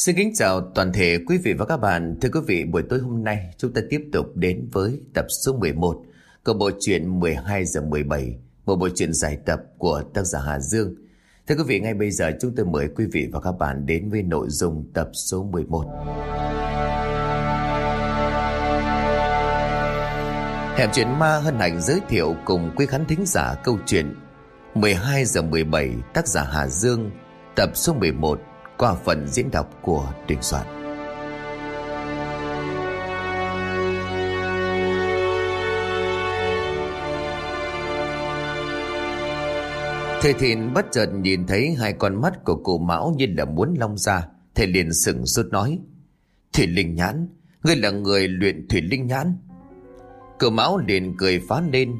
Xin kính chào toàn thể quý vị và các bạn. Thưa quý vị, buổi tối hôm nay chúng ta tiếp tục đến với tập số 11 của bộ truyện 12 giờ 17, một bộ truyện giải tập của tác giả Hà Dương. Thưa quý vị, ngay bây giờ chúng tôi mời quý vị và các bạn đến với nội dung tập số 11. Hẻm chuyện ma hân hạnh giới thiệu cùng quý khán thính giả câu chuyện 12 giờ 17 tác giả Hà Dương tập số 11 qua phần diễn đọc của Đình Soạn. Thầy Thìn bất chợt nhìn thấy hai con mắt của cụ Mão như là muốn long ra. Thầy liền sừng sốt nói. Thủy Linh Nhãn, ngươi là người luyện Thủy Linh Nhãn. Cụ Mão liền cười phá lên.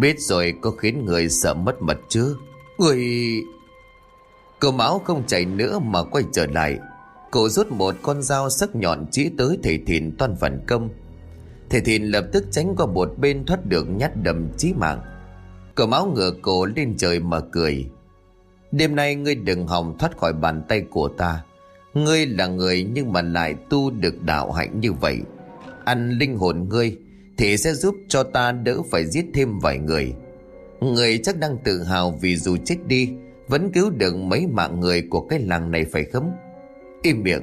Biết rồi có khiến người sợ mất mật chứ? Người... Cậu máu không chạy nữa mà quay trở lại. Cậu rút một con dao sắc nhọn chỉ tới thầy Thìn toàn phản công. Thầy Thìn lập tức tránh qua một bên thoát được nhát đầm chí mạng. Cậu máu ngửa cổ lên trời mà cười. Đêm nay ngươi đừng hòng thoát khỏi bàn tay của ta. Ngươi là người nhưng mà lại tu được đạo hạnh như vậy. Ăn linh hồn ngươi thì sẽ giúp cho ta đỡ phải giết thêm vài người. Người chắc đang tự hào vì dù chết đi vẫn cứu được mấy mạng người của cái làng này phải không? Im miệng.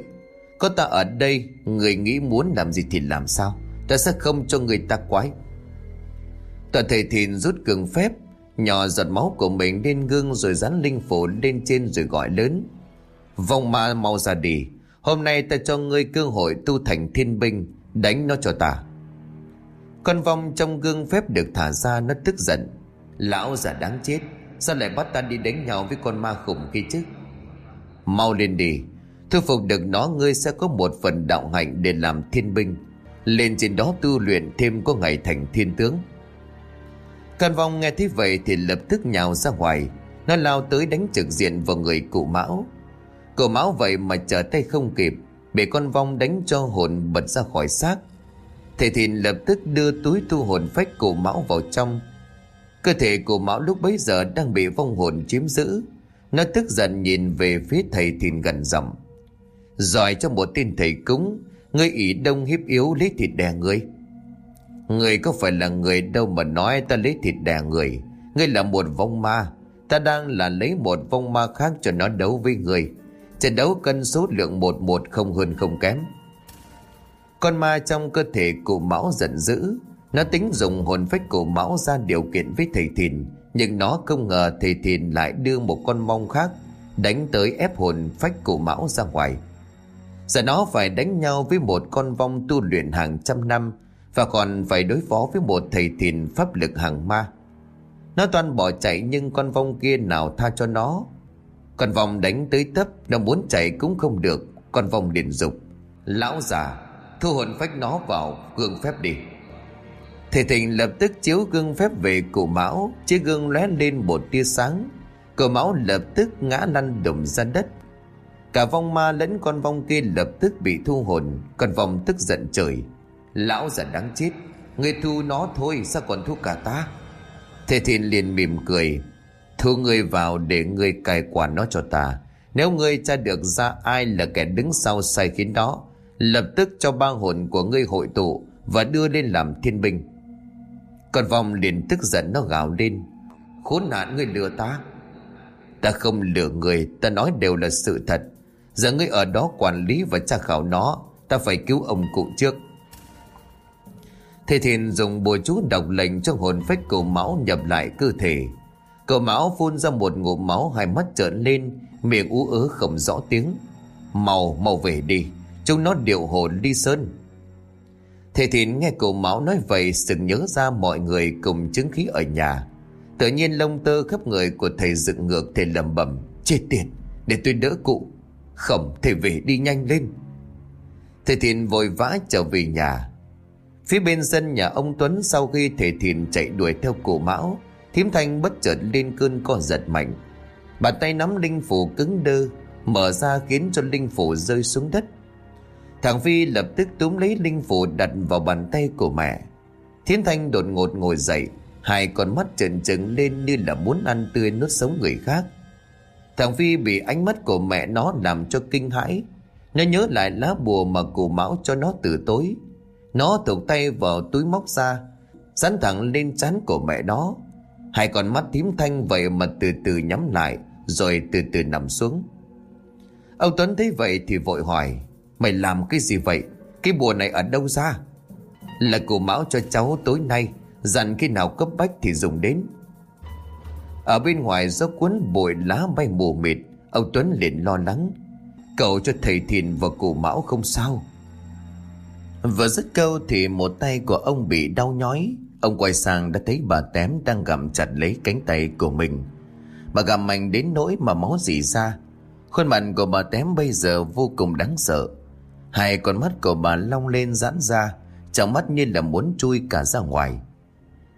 Có ta ở đây, Người nghĩ muốn làm gì thì làm sao? Ta sẽ không cho người ta quái. Toàn thầy thìn rút cường phép, Nhỏ giọt máu của mình lên gương Rồi dán linh phủ lên trên rồi gọi lớn. Vong ma mau ra đi. Hôm nay ta cho ngươi cơ hội tu thành thiên binh, Đánh nó cho ta. Con vong trong gương phép được thả ra, Nó tức giận. Lão già đáng chết. Sao lại bắt ta đi đánh nhau với con ma khủng kia chứ? Mau lên đi. Thu phục được nó, ngươi sẽ có một phần đạo hạnh để làm thiên binh. Lên trên đó tu luyện thêm có ngày thành thiên tướng. Căn vong nghe thấy vậy thì lập tức nhào ra ngoài. Nó lao tới đánh trực diện vào người cụ mão. Cụ mão vậy mà trở tay không kịp, Bị con vong đánh cho hồn bật ra khỏi xác. Thầy thìn lập tức đưa túi tu hồn phách cụ mão vào trong Cơ thể của Mão lúc bấy giờ đang bị vong hồn chiếm giữ. Nó tức giận nhìn về phía thầy thìn gần giọng. Giỏi cho một tin thầy cúng, ngươi ỷ đông hiếp yếu lấy thịt đè ngươi. Ngươi có phải là người đâu mà nói ta lấy thịt đè người. Ngươi là một vong ma. Ta đang là lấy một vong ma khác cho nó đấu với ngươi. Trận đấu cân số lượng một một không hơn không kém. Con ma trong cơ thể cụ Mão giận dữ nó tính dùng hồn phách của Mão ra điều kiện với thầy Thìn, Nhưng nó không ngờ thầy Thìn lại đưa một con mong khác, Đánh tới ép hồn phách của Mão ra ngoài. Giờ nó phải đánh nhau với một con vong tu luyện hàng trăm năm, Và còn phải đối phó với một thầy Thìn pháp lực hàng ma. Nó toàn bỏ chạy nhưng con vong kia nào tha cho nó. Con vong đánh tới tấp, Nó muốn chạy cũng không được, Con vong liền dục. Lão già, Thu hồn phách nó vào gương phép đi. Thầy Thịnh lập tức chiếu gương phép về cụ Mão. Chiếc gương lóe lên một tia sáng. Cụ Mão lập tức ngã lăn đùng ra đất. Cả vong ma lẫn con vong kia lập tức bị thu hồn. Còn vong tức giận trời. Lão già đáng chết, Người thu nó thôi, sao còn thu cả ta? Thầy Thịnh liền mỉm cười. Thu người vào để người cài quản nó cho ta. Nếu ngươi tra được ra ai là kẻ đứng sau sai khiến đó, Lập tức cho ba hồn của ngươi hội tụ Và đưa lên làm thiên binh còn vòng liền tức giận nó gào lên. Khốn nạn ngươi lừa ta. Ta không lừa người Ta nói đều là sự thật. Giờ ngươi ở đó quản lý và tra khảo nó Ta phải cứu ông cụ trước. Thầy thiền dùng bùa chú đọc lệnh cho hồn phách cầu máu nhập lại cơ thể. Cầu máu phun ra một ngụm máu hai mắt trợn lên Miệng ú ớ không rõ tiếng. Màu, màu về đi. Chúng nó điệu hồn đi sơn. Thầy Thìn nghe cụ Mão nói vậy sừng nhớ ra mọi người cùng chứng khí ở nhà. Tự nhiên lông tơ khắp người của thầy dựng ngược thầy lầm bẩm Chết tiệt, để tôi đỡ cụ. Không, thầy về đi nhanh lên. Thầy Thìn vội vã trở về nhà. Phía bên sân nhà ông Tuấn sau khi thầy Thìn chạy đuổi theo cụ Mão, Thiếm Thanh bất chợt lên cơn co giật mạnh. Bàn tay nắm linh phủ cứng đơ, mở ra khiến cho linh phủ rơi xuống đất. Thằng Phi lập tức túm lấy linh phủ đặt vào bàn tay của mẹ. Thiên Thanh đột ngột ngồi dậy, hai con mắt trợn trừng lên như là muốn ăn tươi nuốt sống người khác. Thằng Phi bị ánh mắt của mẹ nó làm cho kinh hãi. Nó nhớ lại lá bùa mà cụ Mão cho nó từ tối Nó thụt tay vào túi móc ra Dán thẳng lên trán của mẹ nó Hai con mắt tím thanh vậy mà từ từ nhắm lại Rồi từ từ nằm xuống Ông Tuấn thấy vậy thì vội hỏi Mày làm cái gì vậy? Cái bùa này ở đâu ra? Là cụ Mão cho cháu tối nay. Dặn khi nào cấp bách thì dùng đến. Ở bên ngoài gió cuốn bụi lá bay mù mịt. Ông Tuấn liền lo lắng. Cậu cho thầy Thìn và cụ Mão không sao. Vừa dứt câu thì một tay của ông bị đau nhói. Ông quay sang đã thấy bà Tém đang gặm chặt lấy cánh tay của mình. Bà gặm mạnh đến nỗi mà máu dì ra. Khuôn mặt của bà Tém bây giờ vô cùng đáng sợ. Hai con mắt của bà long lên giãn ra, Trong mắt như là muốn chui cả ra ngoài.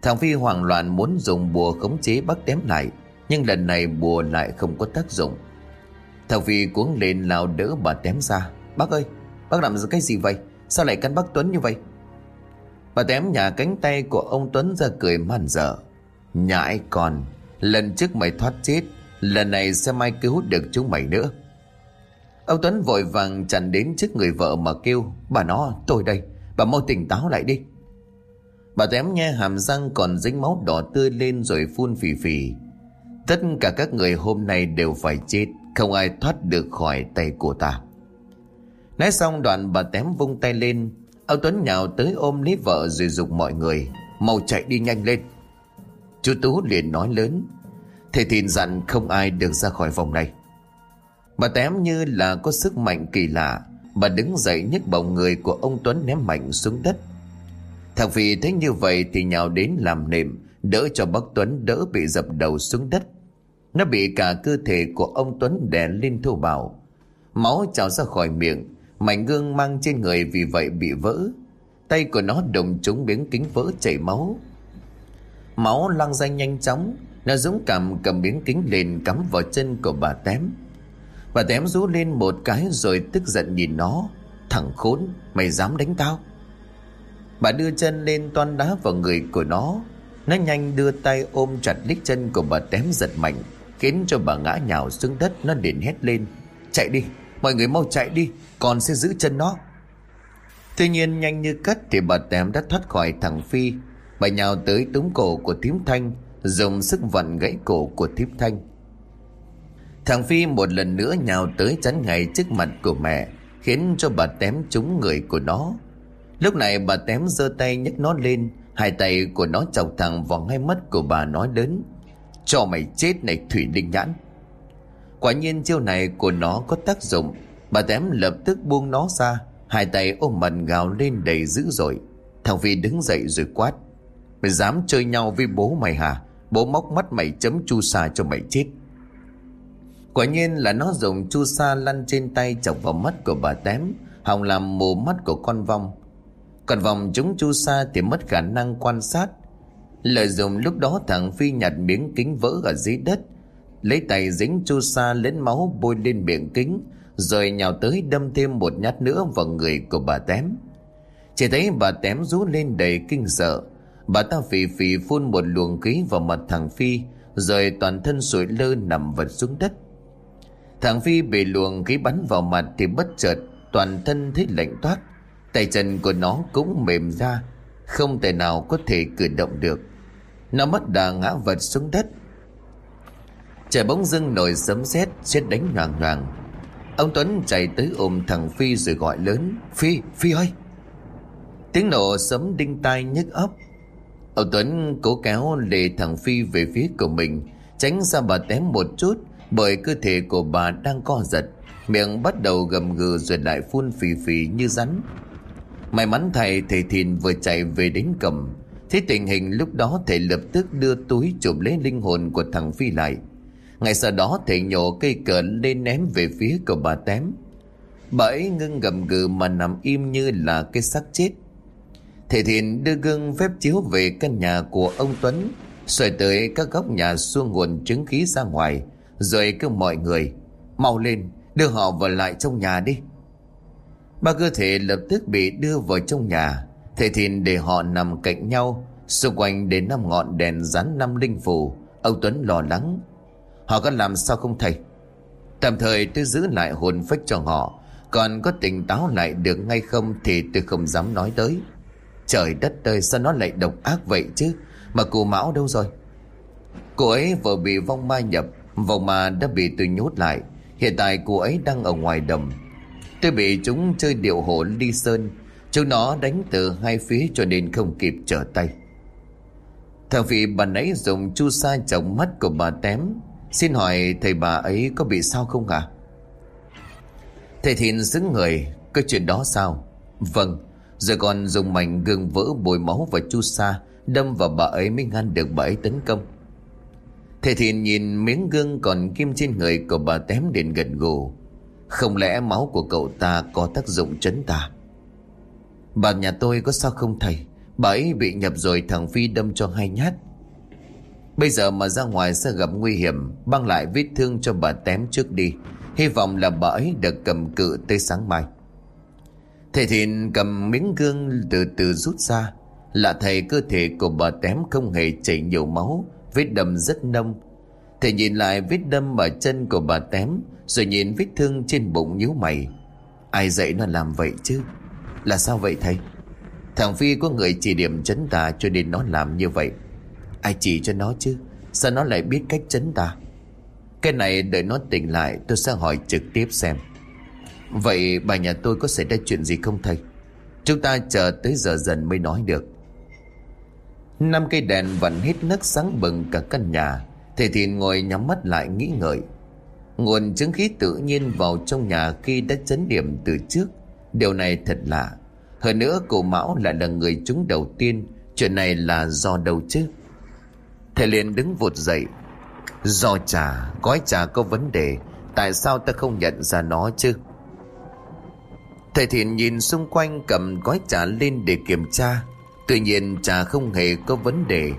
Thằng Phi hoảng loạn muốn dùng bùa khống chế bắt Tém lại, Nhưng lần này bùa lại không có tác dụng. Thằng Phi cuống lên lao đỡ bà Tém ra. Bác ơi, Bác làm cái gì vậy? Sao lại cắn bác Tuấn như vậy? Bà Tém nhả cánh tay của ông Tuấn ra cười man dở Nhãi còn Lần trước mày thoát chết, Lần này sẽ mai cứu được chúng mày nữa? Ông Tuấn vội vàng chặn đến trước người vợ mà kêu, Bà nó, tôi đây, Bà mau tỉnh táo lại đi. Bà tém nghe hàm răng còn dính máu đỏ tươi lên rồi phun phì phì. Tất cả các người hôm nay đều phải chết, Không ai thoát được khỏi tay của ta. Nói xong, đoạn bà tém vung tay lên. Ông Tuấn nhào tới ôm lấy vợ rồi dục mọi người, Mau chạy đi nhanh lên. Chú Tú liền nói lớn Thầy thìn dặn không ai được ra khỏi phòng này. Bà tém như là có sức mạnh kỳ lạ. Bà đứng dậy nhấc bổng người của ông Tuấn ném mạnh xuống đất. Thằng Phi thấy như vậy thì nhào đến làm nệm, Đỡ cho bác Tuấn đỡ bị dập đầu xuống đất. Nó bị cả cơ thể của ông Tuấn đè lên thô bạo Máu trào ra khỏi miệng, Mảnh gương mang trên người vì vậy bị vỡ. Tay của nó đụng trúng miếng kính vỡ chảy máu. Máu lăn ra nhanh chóng, Nó dũng cảm cầm miếng kính lên cắm vào chân của bà Tém. Bà Tém rú lên một cái rồi tức giận nhìn nó. Thằng khốn, mày dám đánh tao. Bà đưa chân lên toan đá vào người của nó. Nó nhanh đưa tay ôm chặt đích chân của bà Tém giật mạnh, Khiến cho bà ngã nhào xuống đất. Nó liền hét lên, Chạy đi, mọi người mau chạy đi, Còn sẽ giữ chân nó. Tuy nhiên nhanh như cắt thì bà Tém đã thoát khỏi thằng Phi. Bà nhào tới túm cổ của thím Thanh, Dùng sức vặn gãy cổ của thím Thanh. Thằng Phi một lần nữa nhào tới chắn ngay trước mặt của mẹ, Khiến cho bà Tém trúng người của nó. Lúc này bà Tém giơ tay nhấc nó lên, Hai tay của nó chọc thẳng vào ngay mắt của bà nói lớn, Cho mày chết này, Thủy Linh Nhãn. Quả nhiên chiêu này của nó có tác dụng. Bà Tém lập tức buông nó ra, Hai tay ôm mặt gào lên đầy dữ dội. Thằng Phi đứng dậy rồi quát, Mày dám chơi nhau với bố mày hả? Bố móc mắt mày chấm chu sa cho mày chết. Quả nhiên là nó dùng chu sa lăn trên tay chọc vào mắt của bà Tém Hòng làm mù mắt của con vong. Còn vòng chúng chu sa thì mất khả năng quan sát. Lợi dụng lúc đó thằng Phi nhặt miếng kính vỡ ở dưới đất, Lấy tay dính chu sa lên máu bôi lên miệng kính, Rồi nhào tới đâm thêm một nhát nữa vào người của bà Tém Chỉ thấy bà Tém rú lên đầy kinh sợ. Bà ta phì phì phun một luồng khí vào mặt thằng Phi, Rồi toàn thân sủi lơ nằm vật xuống đất. Thằng Phi bị luồng khí bắn vào mặt thì bất chợt toàn thân thấy lạnh toát. Tay chân của nó cũng mềm ra, không thể nào có thể cử động được. Nó mất đà ngã vật xuống đất. Trời bóng dưng nổi sấm sét xét đánh hoàng hoàng. Ông Tuấn chạy tới ôm thằng Phi rồi gọi lớn. Phi, Phi ơi! Tiếng nổ sấm đinh tai nhức ấp. Ông Tuấn cố kéo lề thằng Phi về phía của mình, tránh ra bà tém một chút bởi cơ thể của bà đang co giật, miệng bắt đầu gầm gừ rồi lại phun phì phì như rắn. May mắn thầy thầy thìn vừa chạy về đến cầm. Thấy tình hình lúc đó thầy lập tức đưa túi chụp lấy linh hồn của thằng phi lại. Ngay sau đó thầy nhổ cây cờ lên ném về phía của bà tém. Bà ấy ngưng gầm gừ mà nằm im như là cái xác chết. Thầy thìn đưa gương phép chiếu về căn nhà của ông tuấn xoay tới các góc nhà xuông nguồn chứng khí ra ngoài rồi kêu mọi người, Mau lên, đưa họ vào lại trong nhà đi. Ba cơ thể lập tức bị đưa vào trong nhà. Thầy thìn để họ nằm cạnh nhau, Xung quanh đến năm ngọn đèn rắn năm linh phù Ông Tuấn lo lắng. Họ có làm sao không thầy? Tạm thời tôi giữ lại hồn phách cho họ. Còn có tỉnh táo lại được ngay không Thì tôi không dám nói tới. Trời đất ơi, sao nó lại độc ác vậy chứ? Mà cụ Mão đâu rồi? Cô ấy vừa bị vong ma nhập vòng ma đã bị tôi nhốt lại. Hiện tại cô ấy đang ở ngoài đầm Tôi bị chúng chơi điệu hổ ly sơn. Chúng nó đánh từ hai phía cho nên không kịp trở tay. Thằng vị bà nãy dùng chu sa chồng mắt của bà tém. Xin hỏi thầy bà ấy có bị sao không ạ? Thầy thìn xứng người Cái chuyện đó sao? Vâng Rồi còn dùng mảnh gừng vỡ bồi máu và chu sa Đâm vào bà ấy mới ngăn được bà ấy tấn công. Thầy thì nhìn miếng gương còn kim trên người của bà tém đến gần gù. Không lẽ máu của cậu ta có tác dụng chấn tà Bà nhà tôi có sao không thầy? Bà ấy bị nhập rồi thằng Phi đâm cho hai nhát. Bây giờ mà ra ngoài sẽ gặp nguy hiểm, Băng lại vết thương cho bà tém trước đi. Hy vọng là bà ấy được cầm cự tới sáng mai. Thầy Thìn cầm miếng gương từ từ rút ra. Lạ thầy, cơ thể của bà tém không hề chảy nhiều máu Vết đâm rất nông. Thầy nhìn lại vết đâm ở chân của bà tém, Rồi nhìn vết thương trên bụng nhíu mày. Ai dạy nó làm vậy chứ? Là sao vậy thầy? Thằng Phi có người chỉ điểm chấn tà cho nên nó làm như vậy. Ai chỉ cho nó chứ? Sao nó lại biết cách chấn tà Cái này đợi nó tỉnh lại, tôi sẽ hỏi trực tiếp xem. Vậy bà nhà tôi có xảy ra chuyện gì không thầy? Chúng ta chờ tới giờ dần mới nói được. Năm cây đèn vẫn hết nấc sáng bừng cả căn nhà. Thầy Thìn ngồi nhắm mắt lại nghĩ ngợi. Nguồn chứng khí tự nhiên vào trong nhà khi đã chấn điểm từ trước. Điều này thật lạ. Hơn nữa, cụ Mão lại là người chúng đầu tiên. Chuyện này là do đâu chứ? Thầy liền đứng vụt dậy. Do trà, Gói trà có vấn đề. Tại sao ta không nhận ra nó chứ? Thầy Thìn nhìn xung quanh cầm gói trà lên để kiểm tra. Tuy nhiên trà không hề có vấn đề.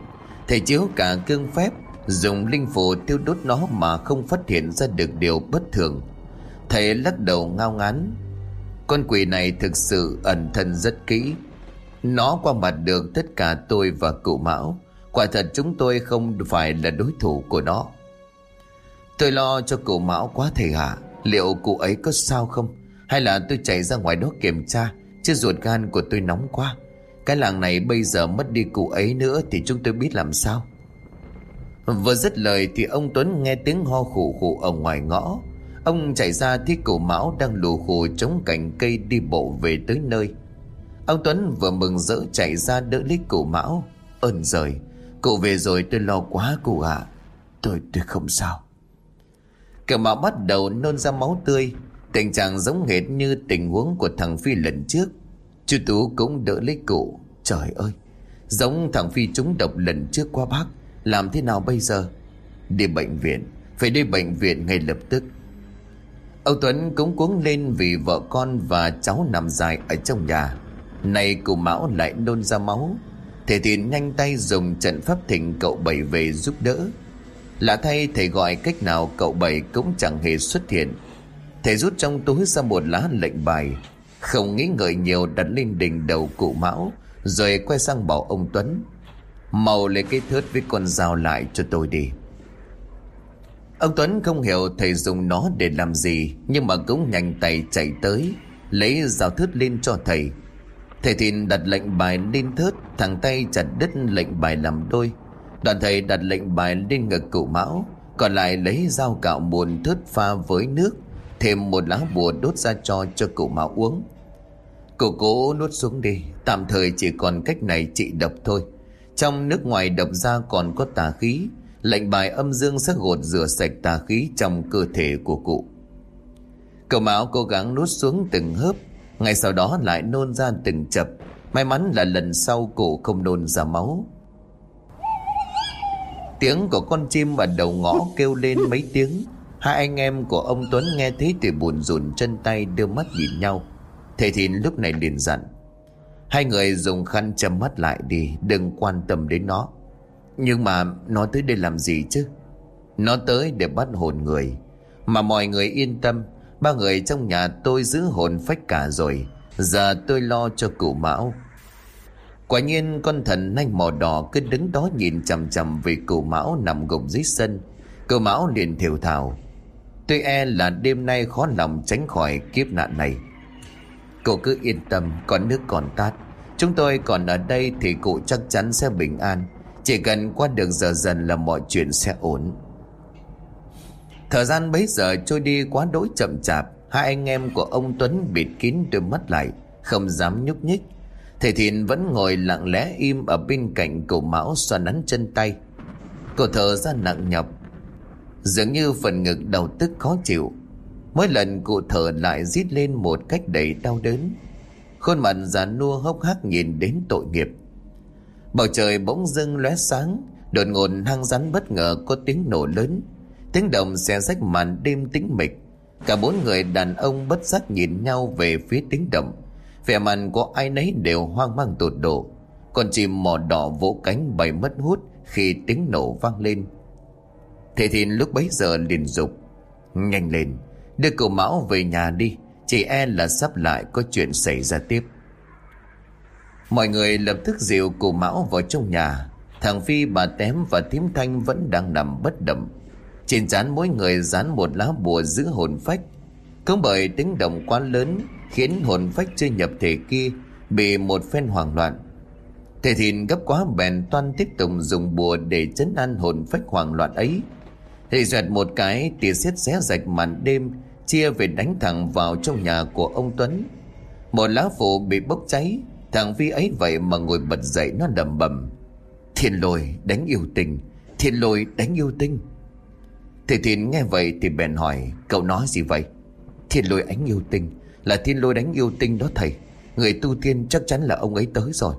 Thầy chiếu cả cương phép, Dùng linh phù tiêu đốt nó mà không phát hiện ra được điều bất thường. Thầy lắc đầu ngao ngán. Con quỷ này thực sự ẩn thân rất kỹ. Nó qua mặt được tất cả tôi và cụ Mão. Quả thật chúng tôi không phải là đối thủ của nó. Tôi lo cho cụ Mão quá thầy hả Liệu cụ ấy có sao không? Hay là tôi chạy ra ngoài đó kiểm tra, Chứ ruột gan của tôi nóng quá? Cái làng này bây giờ mất đi cụ ấy nữa Thì chúng tôi biết làm sao. Vừa dứt lời thì ông Tuấn nghe tiếng ho khủ khủ ở ngoài ngõ. Ông chạy ra thấy cụ Mão đang lù khù chống cành cây đi bộ về tới nơi. Ông Tuấn vừa mừng rỡ chạy ra đỡ lấy cụ Mão. Ơn rời Cụ về rồi tôi lo quá cụ ạ. À. Tôi tôi không sao. Cậu Mão bắt đầu nôn ra máu tươi. Tình trạng giống hệt như tình huống của thằng Phi lần trước. Chú Tú cũng đỡ lấy cụ. Trời ơi, Giống thằng Phi trúng độc lần trước qua bác Làm thế nào bây giờ? Đi bệnh viện, Phải đi bệnh viện ngay lập tức. Ông Tuấn cũng cuống lên vì vợ con và cháu nằm dài ở trong nhà. Này cụ Mão lại nôn ra máu. Thầy thì nhanh tay dùng trận pháp thỉnh cậu Bảy về giúp đỡ. Lạ thay thầy gọi cách nào cậu Bảy cũng chẳng hề xuất hiện. Thầy rút trong túi ra một lá lệnh bài. Không nghĩ ngợi nhiều đặt lên đỉnh đầu cụ Mão, Rồi quay sang bảo ông Tuấn Màu lấy cái thớt với con dao lại cho tôi đi. Ông Tuấn không hiểu thầy dùng nó để làm gì, Nhưng mà cũng nhanh tay chạy tới, Lấy dao thớt lên cho thầy. Thầy thìn đặt lệnh bài lên thớt Thằng tay chặt đứt lệnh bài làm đôi. Đoàn thầy đặt lệnh bài lên ngực cụ mão, Còn lại lấy dao cạo muôn thớt pha với nước, Thêm một lá bùa đốt ra cho cho cụ mão uống. Cụ cố nuốt xuống đi. Tạm thời chỉ còn cách này trị độc thôi. Trong nước ngoài độc ra còn có tà khí. Lệnh bài âm dương sẽ gột rửa sạch tà khí trong cơ thể của cụ. Cậu máu cố gắng nuốt xuống từng hớp. Ngay sau đó lại nôn ra từng chập. May mắn là lần sau cụ không nôn ra máu. Tiếng của con chim ở đầu ngõ kêu lên mấy tiếng. Hai anh em của ông Tuấn nghe thấy thì buồn rùn chân tay đưa mắt nhìn nhau. Thầy Thìn lúc này liền dặn Hai người dùng khăn châm mắt lại đi, Đừng quan tâm đến nó. Nhưng mà nó tới đây làm gì chứ? Nó tới để bắt hồn người. Mà mọi người yên tâm, Ba người trong nhà tôi giữ hồn phách cả rồi. Giờ tôi lo cho cụ Mão. Quả nhiên con thần nanh màu đỏ cứ đứng đó nhìn chằm chằm về cụ Mão nằm gục dưới sân. Cụ Mão liền thiểu thảo Tôi e là đêm nay khó lòng tránh khỏi kiếp nạn này Cậu cứ yên tâm có nước còn tát. Chúng tôi còn ở đây thì cụ chắc chắn sẽ bình an. Chỉ cần qua được giờ dần là mọi chuyện sẽ ổn. Thời gian bấy giờ trôi đi quá đỗi chậm chạp. Hai anh em của ông Tuấn bịt kín đôi mắt lại, Không dám nhúc nhích. Thầy Thìn vẫn ngồi lặng lẽ im Ở bên cạnh cậu Mão xoa nắn chân tay. Cậu thở ra nặng nhọc. Dường như phần ngực đau tức khó chịu. Mỗi lần cụ thở lại rít lên một cách đầy đau đớn. Khuôn mặt già nua hốc hác nhìn đến tội nghiệp. Bầu trời bỗng dưng lóe sáng, Đột ngột hang rắn bất ngờ có tiếng nổ lớn. Tiếng động xe rách màn đêm tĩnh mịch. Cả bốn người đàn ông bất giác nhìn nhau về phía tiếng động. Vẻ mặt của ai nấy đều hoang mang tột độ. Con chim mỏ đỏ vỗ cánh bay mất hút Khi tiếng nổ vang lên. Thế thì lúc bấy giờ liền dục, Nhanh lên. Đưa cậu Mão về nhà đi Chỉ e là sắp lại có chuyện xảy ra tiếp. Mọi người lập tức dìu cụ Mão vào trong nhà. Thằng Phi, bà Tém và Thím Thanh vẫn đang nằm bất động. Trên trán mỗi người dán một lá bùa giữ hồn phách. Không bởi tiếng động quá lớn Khiến hồn phách chưa nhập thể kia Bị một phen hoảng loạn. Thầy thìn gấp quá bèn toan tiếp tục dùng bùa để chấn an hồn phách hoảng loạn ấy thì dẹt một cái, tia xiết xé rạch màn đêm, Chia về đánh thẳng vào trong nhà của ông Tuấn. Một lá phủ bị bốc cháy, Thằng Vi ấy vậy mà ngồi bật dậy nó đầm bầm Thiên lôi, đánh yêu tình, Thiên lôi, đánh yêu tinh. Thầy Thìn nghe vậy thì bèn hỏi, Cậu nói gì vậy? Thiên lôi ánh yêu tinh, Là thiên lôi đánh yêu tinh đó thầy. Người tu tiên chắc chắn là ông ấy tới rồi.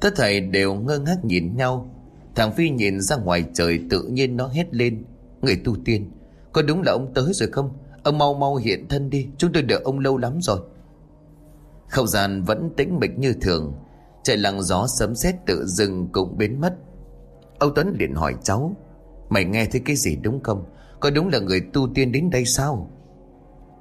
Tất thầy đều ngơ ngác nhìn nhau. Thằng Phi nhìn ra ngoài trời tự nhiên nó hét lên. Người tu tiên, Có đúng là ông tới rồi không? Ông mau mau hiện thân đi, Chúng tôi đợi ông lâu lắm rồi. Không gian vẫn tĩnh mịch như thường. Trời lặng gió sấm sét tự dưng cũng biến mất. Âu Tuấn liền hỏi cháu, Mày nghe thấy cái gì đúng không? Có đúng là người tu tiên đến đây sao?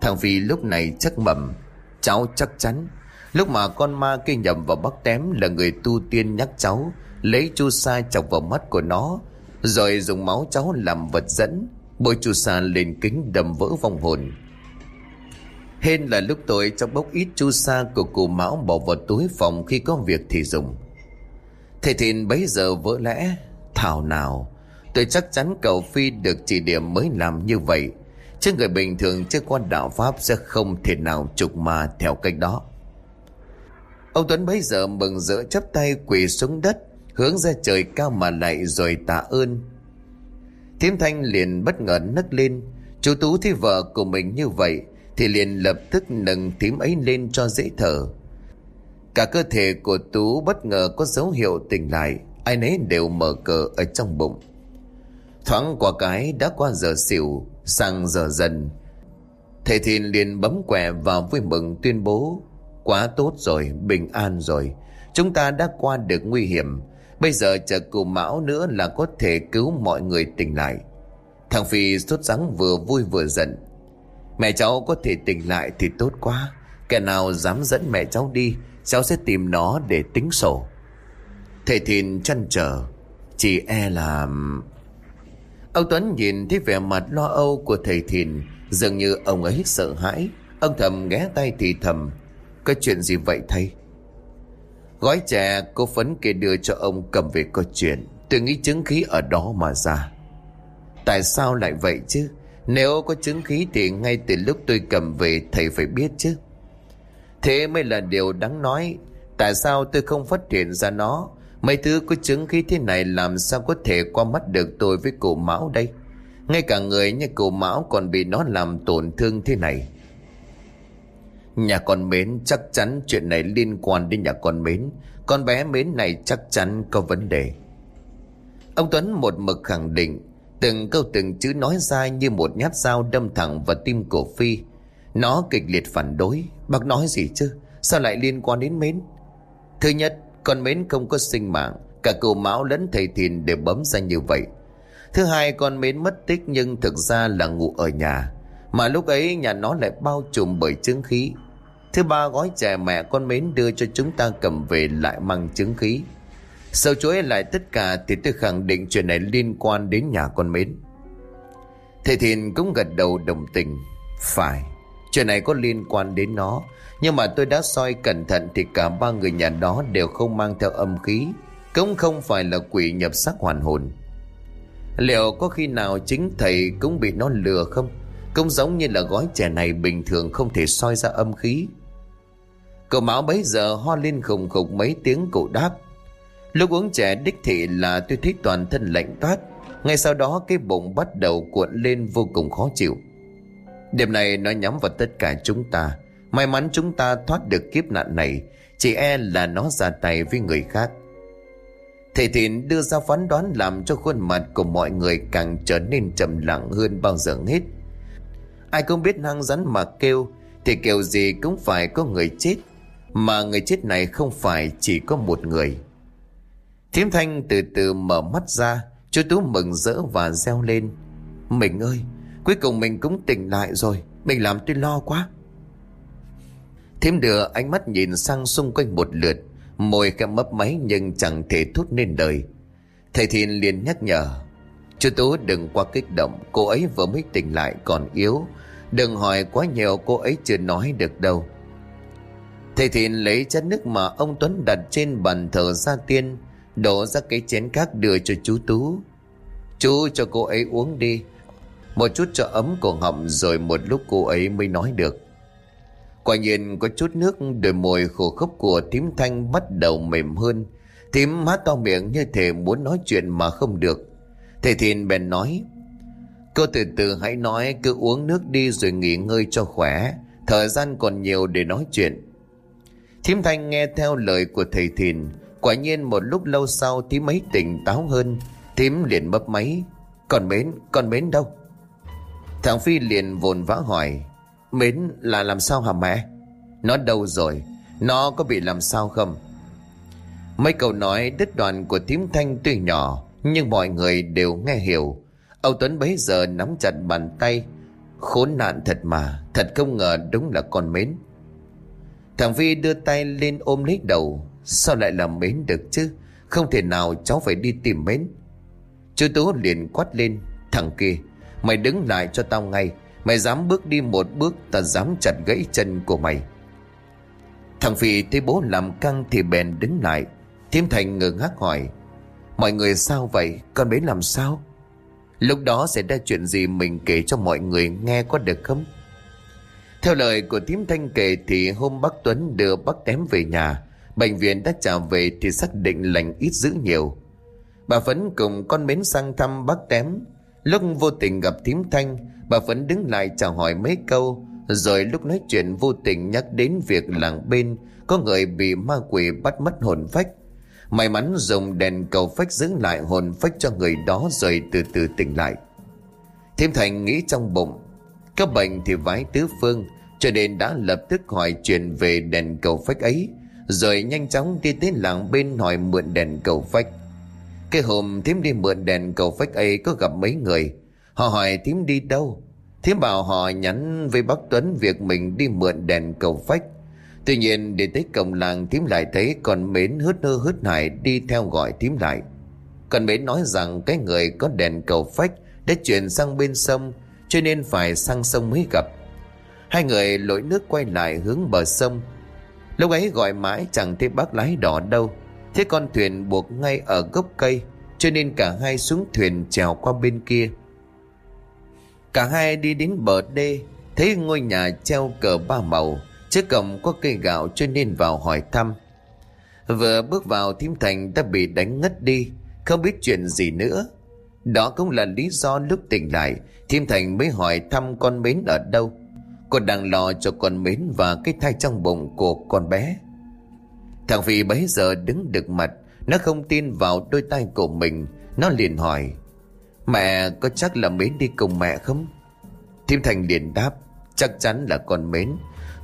Thằng Phi lúc này chắc mầm, Cháu chắc chắn. Lúc mà con ma kia nhầm vào bắc tém Là người tu tiên nhắc cháu Lấy chu sa chọc vào mắt của nó Rồi dùng máu cháu làm vật dẫn Bôi chu sa lên kính đầm vỡ vong hồn Hên là lúc tôi trong bốc ít chu sa của cụ Mão bỏ vào túi phòng khi có việc thì dùng. Thầy Thìn bấy giờ vỡ lẽ. Thảo nào, tôi chắc chắn cậu Phi được chỉ điểm mới làm như vậy. Chứ người bình thường chưa qua đạo Pháp sẽ không thể nào trục mà theo cách đó. Ông Tuấn bấy giờ mừng rỡ chấp tay quỳ xuống đất hướng ra trời cao mà lại rồi tạ ơn. Thím Thanh liền bất ngờ nấc lên. Chú Tú thấy vợ của mình như vậy Thì liền lập tức nâng thím ấy lên cho dễ thở. Cả cơ thể của Tú bất ngờ có dấu hiệu tỉnh lại Ai nấy đều mở cờ ở trong bụng. Thoáng qua cái đã qua giờ xỉu Sang giờ dần. Thầy Thìn liền bấm quẻ vào vui mừng tuyên bố Quá tốt rồi, bình an rồi. Chúng ta đã qua được nguy hiểm. Bây giờ chờ cụ Mão nữa là có thể cứu mọi người tỉnh lại. Thằng Phi sốt sắng vừa vui vừa giận. Mẹ cháu có thể tỉnh lại thì tốt quá. Kẻ nào dám dẫn mẹ cháu đi, cháu sẽ tìm nó để tính sổ. Thầy Thìn chăn trở, chỉ e là... Ông Tuấn nhìn thấy vẻ mặt lo âu của thầy Thìn, dường như ông ấy sợ hãi. Ông thầm ghé tay thì thầm, có chuyện gì vậy thầy? Gói chè cô phấn kia đưa cho ông cầm về coi chuyện. Tôi nghĩ chứng khí ở đó mà ra. Tại sao lại vậy chứ? Nếu có chứng khí thì ngay từ lúc tôi cầm về, thầy phải biết chứ. Thế mới là điều đáng nói. Tại sao tôi không phát hiện ra nó? Mấy thứ có chứng khí thế này làm sao có thể qua mắt được tôi với cụ Mão đây? Ngay cả người như cụ Mão còn bị nó làm tổn thương thế này. Nhà con Mến chắc chắn chuyện này liên quan đến nhà con Mến. Con bé Mến này chắc chắn có vấn đề. Ông Tuấn một mực khẳng định, từng câu từng chữ nói ra như một nhát dao đâm thẳng vào tim của Phi. Nó kịch liệt phản đối. Bác nói gì chứ? Sao lại liên quan đến Mến? Thứ nhất, con Mến không có sinh mạng. Cả cậu Mão lẫn thầy Thìn đều bấm ra như vậy. Thứ hai, con Mến mất tích nhưng thực ra là ngủ ở nhà. Mà lúc ấy nhà nó lại bao trùm bởi chứng khí Thứ ba, gói chè mẹ con mến đưa cho chúng ta cầm về lại mang chứng khí. Sau chối lại tất cả thì tôi khẳng định chuyện này liên quan đến nhà con mến. Thầy thiền cũng gật đầu đồng tình. Phải, Chuyện này có liên quan đến nó, Nhưng mà tôi đã soi cẩn thận Thì cả ba người nhà đó đều không mang theo âm khí, Cũng không phải là quỷ nhập sắc hoàn hồn. Liệu có khi nào chính thầy cũng bị nó lừa không? Cũng giống như là gói chè này bình thường không thể soi ra âm khí. Cậu Mão bấy giờ ho lên khùng khục mấy tiếng cậu đáp. Lúc uống chè đích thị là tôi thấy toàn thân lạnh toát. Ngay sau đó cái bụng bắt đầu cuộn lên vô cùng khó chịu. Đêm này nó nhắm vào tất cả chúng ta. May mắn chúng ta thoát được kiếp nạn này. Chỉ e là nó ra tay với người khác. Thầy Thìn đưa ra phán đoán làm cho khuôn mặt của mọi người càng trở nên trầm lặng hơn bao giờ hết. Ai cũng biết hang rắn mà kêu, thì kêu gì cũng phải có người chết. Mà người chết này không phải chỉ có một người. Thiếm Thanh từ từ mở mắt ra, chú Tú mừng rỡ và reo lên. Mình ơi, cuối cùng mình cũng tỉnh lại rồi, mình làm tôi lo quá. Thiếm đưa ánh mắt nhìn sang xung quanh một lượt, Môi khẽ mấp máy nhưng chẳng thể thốt nên lời Thầy Thiên liền nhắc nhở Chú Tú đừng quá kích động Cô ấy vừa mới tỉnh lại còn yếu Đừng hỏi quá nhiều cô ấy chưa nói được đâu Thầy thiện lấy chén nước mà ông Tuấn đặt trên bàn thờ gia tiên, Đổ ra cái chén khác đưa cho chú Tú Chú cho cô ấy uống đi Một chút cho ấm cổ họng rồi một lúc cô ấy mới nói được Quả nhiên có chút nước đôi môi khổ khốc của tím thanh bắt đầu mềm hơn. Tím há to miệng như thể muốn nói chuyện mà không được. Thầy Thìn bèn nói. Cô từ từ hãy nói cứ uống nước đi rồi nghỉ ngơi cho khỏe. Thời gian còn nhiều để nói chuyện. Thím Thanh nghe theo lời của thầy Thìn. Quả nhiên một lúc lâu sau thím ấy tỉnh táo hơn. Thím liền bấp máy. Còn mến, còn mến đâu? Thằng Phi liền vồn vã hỏi. Mến là làm sao hả mẹ? Nó đâu rồi? Nó có bị làm sao không? Mấy câu nói đứt đoạn của thím thanh tuy nhỏ Nhưng mọi người đều nghe hiểu Âu Tuấn bấy giờ nắm chặt bàn tay Khốn nạn thật mà Thật không ngờ đúng là con mến Thằng Vi đưa tay lên ôm lấy đầu. Sao lại làm mến được chứ? Không thể nào cháu phải đi tìm mến. Chú Tú liền quát lên. Thằng kia, Mày đứng lại cho tao ngay. Mày dám bước đi một bước tao dám chặt gãy chân của mày. Thằng Phi thấy bố làm căng Thì bèn đứng lại. Thiêm Thành ngơ ngác hỏi, Mọi người sao vậy? Con bé làm sao? Lúc đó sẽ ra chuyện gì mình kể cho mọi người nghe có được không? Theo lời của tím Thanh kể Thì hôm bác Tuấn đưa bác Tém về nhà, Bệnh viện đã trả về Thì xác định lành ít dữ nhiều. Bà Phấn cùng con mến sang thăm bác Tém Lúc vô tình gặp tím Thanh, Bà Phấn đứng lại chào hỏi mấy câu, Rồi lúc nói chuyện vô tình nhắc đến việc làng bên Có người bị ma quỷ bắt mất hồn phách. May mắn dùng đèn cầu phách giữ lại hồn phách cho người đó Rồi từ từ tỉnh lại. Thêm Thành nghĩ trong bụng có bệnh thì vái tứ phương, Cho nên đã lập tức hỏi chuyện về đèn cầu phách ấy. Rồi nhanh chóng đi tới làng bên hỏi mượn đèn cầu phách. Cái hôm thím đi mượn đèn cầu phách ấy, có gặp mấy người. Họ hỏi, thím đi đâu? Thím bảo, họ nhắn với bác Tuấn Việc mình đi mượn đèn cầu phách. Tuy nhiên, để tới cổng làng, thím lại thấy còn mến hớt nơ hớt hải đi theo gọi thím lại. Còn mến nói rằng cái người có đèn cầu phách đã chuyển sang bên sông cho nên phải sang sông mới gặp. Hai người lội nước quay lại hướng bờ sông. Lúc ấy gọi mãi chẳng thấy bác lái đỏ đâu. Thế con thuyền buộc ngay ở gốc cây, cho nên cả hai xuống thuyền trèo qua bên kia. Cả hai đi đến bờ đê, Thấy ngôi nhà treo cờ ba màu, Trước cổng có cây gạo cho nên vào hỏi thăm Vừa bước vào thím thành đã bị đánh ngất đi, Không biết chuyện gì nữa Đó cũng là lý do lúc tỉnh lại Thiên thành mới hỏi thăm con mến ở đâu. Cô đang lo cho con mến và cái thai trong bụng của con bé. Thằng Phi bấy giờ đứng đực mặt, Nó không tin vào đôi tay của mình. Nó liền hỏi, Mẹ có chắc là Mến đi cùng mẹ không? Thiên Thành liền đáp, Chắc chắn là con Mến.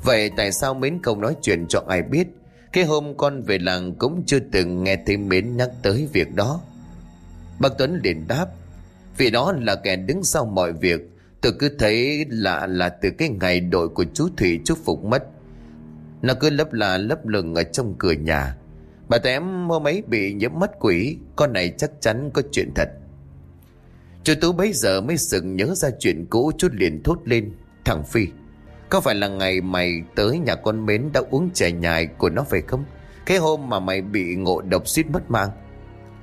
Vậy tại sao Mến không nói chuyện cho ai biết? Cái hôm con về làng cũng chưa từng nghe thấy Mến nhắc tới việc đó. Bác Tuấn liền đáp vì đó là kẻ đứng sau mọi việc. Tôi cứ thấy lạ là từ cái ngày đội của chú Thủy chú phục mất. Nó cứ lấp là lấp lửng ở trong cửa nhà. Bà tém hôm ấy bị nhiễm mất quỷ. Con này chắc chắn có chuyện thật. Chú Tú bấy giờ mới sừng nhớ ra chuyện cũ, chút liền thốt lên. Thằng Phi, Có phải là ngày mày tới nhà con Mến đã uống chè nhài của nó phải không? Cái hôm mà mày bị ngộ độc suýt mất mạng.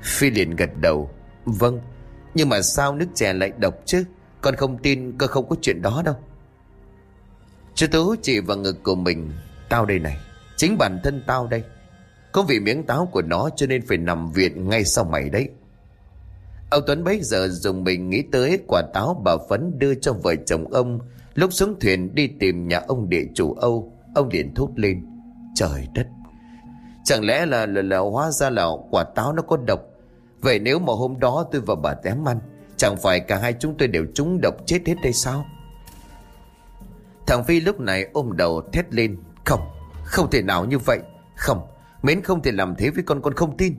Phi liền gật đầu. Vâng nhưng mà sao nước chè lại độc chứ? Con không tin cơ không có chuyện đó đâu. Chú Tú chỉ vào ngực của mình. Tao đây này Chính bản thân tao đây. Có vì miếng táo của nó cho nên phải nằm viện ngay sau mày đấy. Ông Tuấn bấy giờ dùng mình nghĩ tới quả táo bà Phấn đưa cho vợ chồng ông. Lúc xuống thuyền đi tìm nhà ông địa chủ Âu Ông liền thốt lên. Trời đất! Chẳng lẽ là, là, là hóa ra là quả táo nó có độc Vậy nếu mà hôm đó tôi và bà tém ăn Chẳng phải cả hai chúng tôi đều trúng độc chết hết đây sao? Thằng Phi lúc này ôm đầu thét lên Không, không thể nào như vậy. Không, Mến không thể làm thế với con con không tin.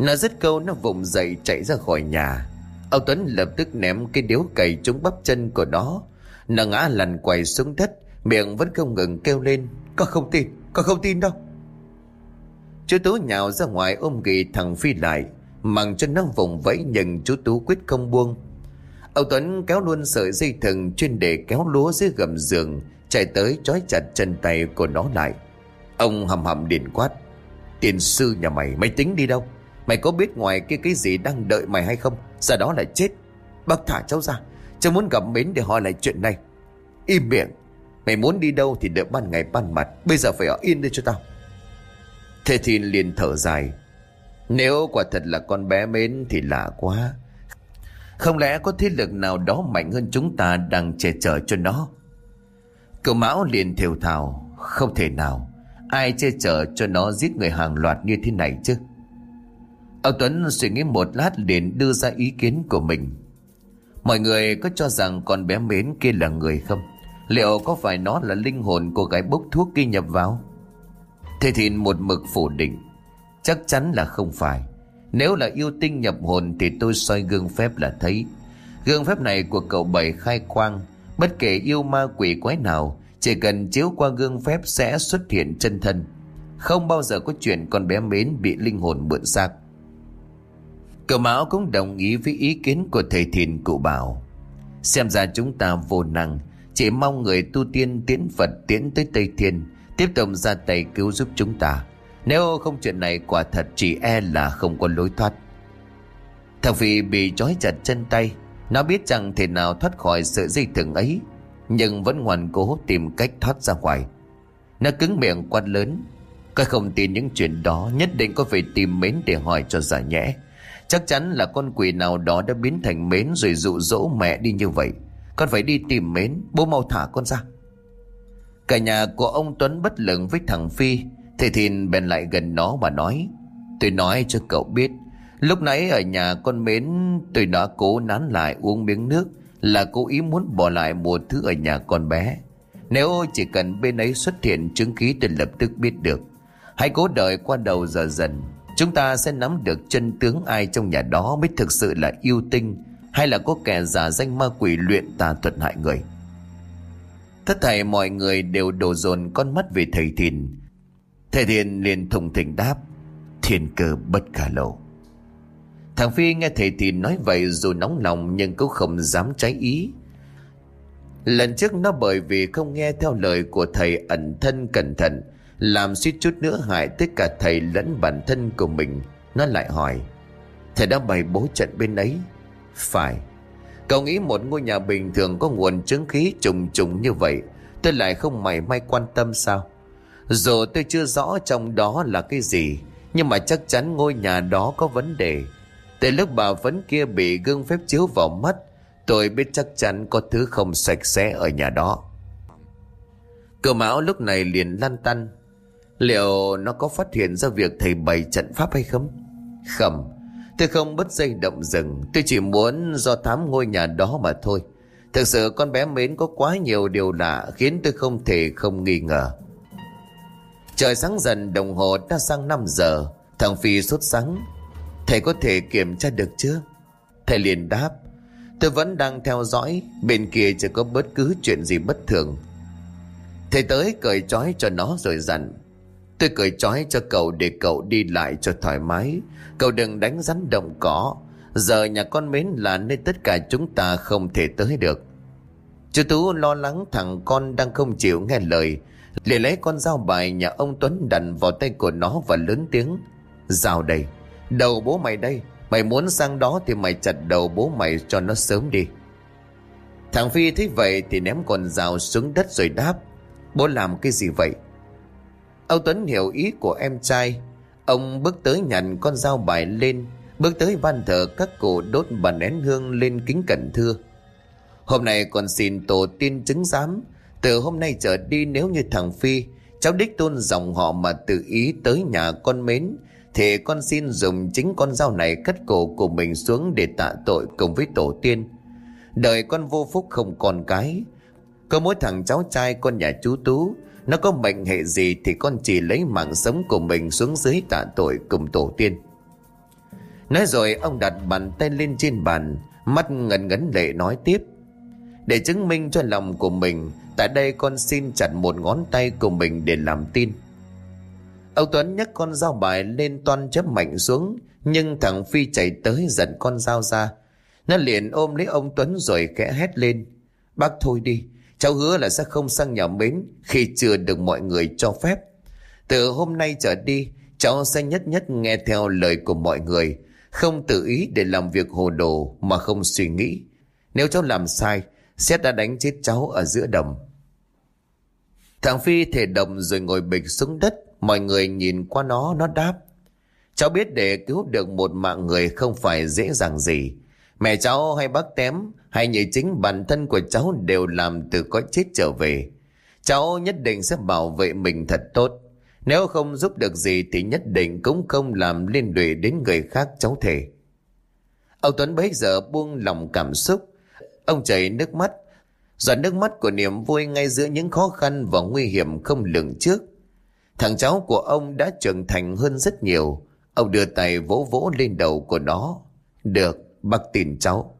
Nó dứt câu nó vùng dậy chạy ra khỏi nhà. Ông Tuấn lập tức ném cái điếu cày trúng bắp chân của nó. Nó ngã lăn quay xuống đất Miệng vẫn không ngừng kêu lên Con không tin, con không tin đâu. Chú Tú nhào ra ngoài ôm ghì thằng Phi lại Mặng cho nó vùng vẫy nhưng chú Tú quyết không buông. Ông Tuấn kéo luôn sợi dây thừng chuyên để kéo lúa dưới gầm giường, Chạy tới trói chặt chân tay của nó lại. Ông hầm hầm điện quát, Tiền sư nhà mày mày tính đi đâu? Mày có biết ngoài kia cái gì đang đợi mày hay không? Giờ đó là chết. Bác thả cháu ra, Cháu muốn gặp Mến để hỏi lại chuyện này. Im miệng, Mày muốn đi đâu thì đợi ban ngày ban mặt, Bây giờ phải ở yên đây cho tao. Thế thì liền thở dài. Nếu quả thật là con bé Mến thì lạ quá. Không lẽ có thế lực nào đó mạnh hơn chúng ta đang che chở cho nó? Cậu Mão liền thều thào, Không thể nào. Ai che chở cho nó giết người hàng loạt như thế này chứ? Ông Tuấn suy nghĩ một lát liền đưa ra ý kiến của mình. Mọi người có cho rằng con bé mến kia là người không? Liệu có phải nó là linh hồn của gái bốc thuốc kia nhập vào? Thế thì một mực phủ định, Chắc chắn là không phải. Nếu là yêu tinh nhập hồn Thì tôi soi gương phép là thấy. Gương phép này của cậu bảy khai quang, Bất kể yêu ma quỷ quái nào, Chỉ cần chiếu qua gương phép Sẽ xuất hiện chân thân. Không bao giờ có chuyện con bé mến Bị linh hồn mượn xác. Cậu Mão cũng đồng ý với ý kiến của thầy thìn cụ bảo, Xem ra chúng ta vô năng, Chỉ mong người tu tiên tiến Phật tiến tới Tây Thiên Tiếp tục ra tay cứu giúp chúng ta. Nếu không chuyện này quả thật chỉ e là không có lối thoát. Thằng Phi bị trói chặt chân tay. Nó biết rằng thể nào thoát khỏi sự dây thừng ấy, Nhưng vẫn ngoan cố tìm cách thoát ra ngoài. Nó cứng miệng quát lớn. Coi không tin những chuyện đó Nhất định có phải tìm mến để hỏi cho giả nhẽ. Chắc chắn là con quỷ nào đó đã biến thành mến Rồi dụ dỗ mẹ đi như vậy. Con phải đi tìm mến, Bố mau thả con ra. Cả nhà của ông Tuấn bất lực với thằng Phi Thầy Thìn bèn lại gần nó và nói, Tôi nói cho cậu biết, Lúc nãy ở nhà con Mến, Tôi đã cố nán lại uống miếng nước, Là cố ý muốn bỏ lại một thứ ở nhà con bé. Nếu chỉ cần bên ấy xuất hiện chứng khí tôi lập tức biết được. Hãy cố đợi qua đầu giờ dần, Chúng ta sẽ nắm được chân tướng ai trong nhà đó mới thực sự là yêu tinh, Hay là có kẻ giả danh ma quỷ luyện tà thuật hại người. Tất thảy mọi người đều đổ dồn con mắt về thầy Thìn. Thầy Thìn liền thùng thỉnh đáp. Thiên cơ bất khả lộ. Thằng Phi nghe thầy Thìn nói vậy dù nóng lòng nhưng cũng không dám trái ý. Lần trước nó bởi vì không nghe theo lời của thầy ẩn thân cẩn thận, làm suýt chút nữa hại tất cả thầy lẫn bản thân của mình. Nó lại hỏi, Thầy đã bày bố trận bên ấy Phải Cậu nghĩ một ngôi nhà bình thường có nguồn chứng khí trùng trùng như vậy, Tôi lại không mảy may quan tâm sao? Dù tôi chưa rõ trong đó là cái gì, Nhưng mà chắc chắn ngôi nhà đó có vấn đề. Từ lúc bà vấn kia bị gương phép chiếu vào mắt, Tôi biết chắc chắn có thứ không sạch sẽ ở nhà đó. Cửa Mão lúc này liền lăn tăn, Liệu nó có phát hiện ra việc thầy bày trận pháp hay không? Không. Tôi không bất dây động rừng. Tôi chỉ muốn do thám ngôi nhà đó mà thôi. Thực sự con bé Mến có quá nhiều điều lạ Khiến tôi không thể không nghi ngờ. Trời sáng dần, đồng hồ đã sang 5 giờ. Thằng Phi sốt sáng Thầy có thể kiểm tra được chưa? Thầy liền đáp. Tôi vẫn đang theo dõi. Bên kia chưa có bất cứ chuyện gì bất thường. Thầy tới cởi trói cho nó rồi dặn. Tôi cởi trói cho cậu để cậu đi lại cho thoải mái. Cậu đừng đánh rắn đồng cỏ. Giờ nhà con mến là nơi tất cả chúng ta không thể tới được. Chú Tú lo lắng thằng con đang không chịu nghe lời. Liền lấy con dao bài nhà ông Tuấn đặt vào tay của nó và lớn tiếng. Dao đây, Đầu bố mày đây. Mày muốn sang đó thì mày chặt đầu bố mày cho nó sớm đi. Thằng Phi thấy vậy thì ném con dao xuống đất rồi đáp. Bố làm cái gì vậy? Âu Tuấn hiểu ý của em trai. Ông bước tới nhặt con dao bài lên, Bước tới ban thờ các cụ đốt bàn nén hương lên kính cẩn thưa. Hôm nay con xin tổ tiên chứng giám. Từ hôm nay trở đi nếu như thằng Phi, Cháu đích tôn dòng họ mà tự ý tới nhà con mến, Thì con xin dùng chính con dao này cắt cổ của mình xuống để tạ tội cùng với tổ tiên. Đời con vô phúc không còn cái. Có mỗi thằng cháu trai con nhà chú Tú nó có mệnh hệ gì thì con chỉ lấy mạng sống của mình xuống dưới tạ tội cùng tổ tiên. Nói rồi, ông đặt bàn tay lên trên bàn, Mắt ngần ngấn lệ nói tiếp. Để chứng minh cho lòng của mình, Tại đây con xin chặt một ngón tay của mình để làm tin. Ông Tuấn nhấc con dao bài lên toan chấp mạnh xuống, Nhưng thằng Phi chạy tới giật con dao ra. Nó liền ôm lấy ông Tuấn rồi khẽ hét lên. Bác thôi đi Cháu hứa là sẽ không sang nhà mến Khi chưa được mọi người cho phép. Từ hôm nay trở đi, Cháu sẽ nhất nhất nghe theo lời của mọi người, Không tự ý để làm việc hồ đồ Mà không suy nghĩ. Nếu cháu làm sai Sẽ đã đánh chết cháu ở giữa đồng. Thằng Phi thể động rồi ngồi bịch xuống đất, Mọi người nhìn qua nó nó đáp. Cháu biết để cứu được một mạng người không phải dễ dàng gì. Mẹ cháu hay bác tém hay như chính bản thân của cháu đều làm từ có chết trở về. Cháu nhất định sẽ bảo vệ mình thật tốt. Nếu không giúp được gì thì nhất định cũng không làm liên lụy đến người khác cháu thể. Ông Tuấn bấy giờ buông lòng cảm xúc. Ông chảy nước mắt. Giọt nước mắt của niềm vui ngay giữa những khó khăn và nguy hiểm không lường trước. Thằng cháu của ông đã trưởng thành hơn rất nhiều. Ông đưa tay vỗ vỗ lên đầu của nó. Được, bác tin cháu.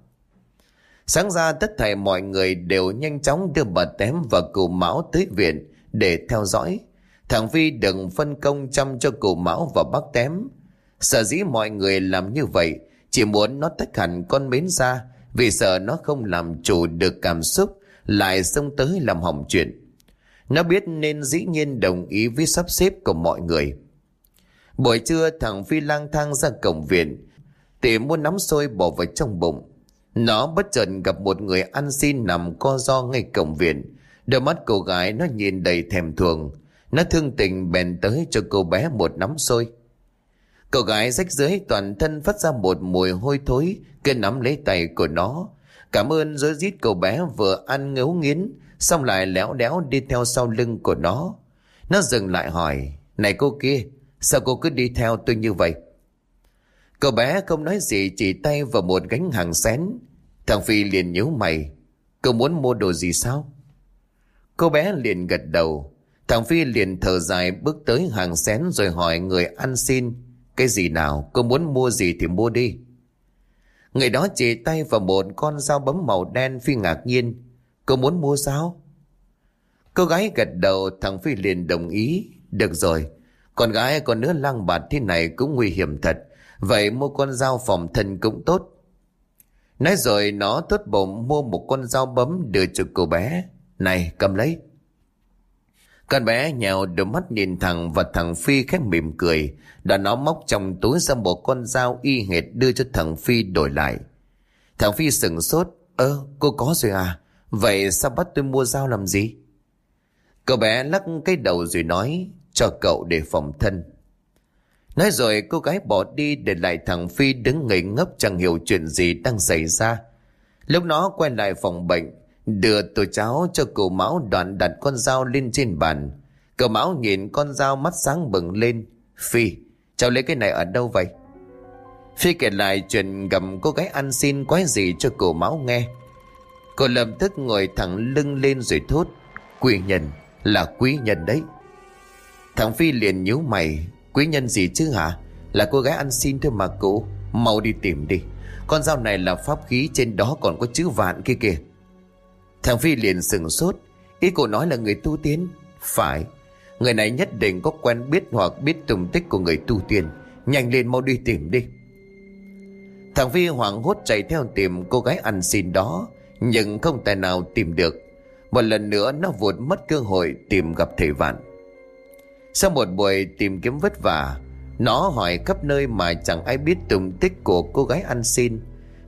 Sáng ra tất thảy mọi người đều nhanh chóng đưa bà Tém và cụ Mão tới viện để theo dõi. Thằng Vi đừng phân công chăm cho cụ Mão và bác Tém. Sợ dĩ mọi người làm như vậy, chỉ muốn nó tách hẳn con mến ra, vì sợ nó không làm chủ được cảm xúc, lại xông tới làm hỏng chuyện. Nó biết nên dĩ nhiên đồng ý với sắp xếp của mọi người. Buổi trưa thằng Phi lang thang ra cổng viện, tìm mua nắm xôi bỏ vào trong bụng. Nó bất chợt gặp một người ăn xin nằm co do ngay cổng viện. Đôi mắt cô gái nó nhìn đầy thèm thuồng. Nó thương tình bèn tới cho cô bé một nắm xôi. Cậu gái rách dưới toàn thân phát ra một mùi hôi thối, cứ nắm lấy tay của nó. Cảm ơn rối rít cậu bé vừa ăn ngấu nghiến, xong lại léo đéo đi theo sau lưng của nó. Nó dừng lại hỏi, này cô kia, sao cô cứ đi theo tôi như vậy? Cậu bé không nói gì, chỉ tay vào một gánh hàng xén. Thằng Phi liền nhíu mày. Cậu muốn mua đồ gì sao? Cô bé liền gật đầu. Thằng Phi liền thở dài bước tới hàng xén rồi hỏi người ăn xin. Cái gì nào? Cô muốn mua gì thì mua đi. Người đó chỉ tay vào một con dao bấm màu đen Phi ngạc nhiên. Cô muốn mua sao? Cô gái gật đầu, thằng Phi liền đồng ý. Được rồi. Con gái còn nữa lăng bạt thế này cũng nguy hiểm thật. Vậy mua con dao phòng thân cũng tốt. Nói rồi nó tốt bụng mua một con dao bấm đưa cho cô bé. Này, cầm lấy. Con bé nhào đôi mắt nhìn thằng và thằng Phi khép mỉm cười. Đã nó móc trong túi ra một con dao y hệt đưa cho thằng Phi đổi lại. Thằng Phi sừng sốt. Ơ, cô có rồi à? Vậy sao bắt tôi mua dao làm gì? Cậu bé lắc cái đầu rồi nói, cho cậu để phòng thân. Nói rồi cô gái bỏ đi để lại thằng Phi đứng ngây ngốc chẳng hiểu chuyện gì đang xảy ra. Lúc nó quay lại phòng bệnh, đưa tổ cháu cho cậu Mão đoạn đặt con dao lên trên bàn. Cậu Mão nhìn con dao mắt sáng bừng lên. Phi, cháu lấy cái này ở đâu vậy? Phi kể lại chuyện gặp cô gái ăn xin quái gì cho cậu Mão nghe. Cô lập tức ngồi thẳng lưng lên rồi thốt. Quỷ nhân, là quý nhân đấy. Thằng Phi liền nhíu mày, Quý nhân gì chứ hả? Là cô gái ăn xin thôi mà cụ. Mau đi tìm đi. Con dao này là pháp khí, trên đó còn có chữ vạn kia kìa. Thằng Phi liền sừng sốt. Ý cô nói là người tu tiên. Phải. Người này nhất định có quen biết hoặc biết tùng tích của người tu tiên. Nhanh lên mau đi tìm đi. Thằng Phi hoảng hốt chạy theo tìm cô gái ăn xin đó, Nhưng không tài nào tìm được. Một lần nữa nó vụt mất cơ hội tìm gặp thầy Vạn. Sau một buổi tìm kiếm vất vả, Nó hỏi khắp nơi mà chẳng ai biết tung tích của cô gái ăn xin.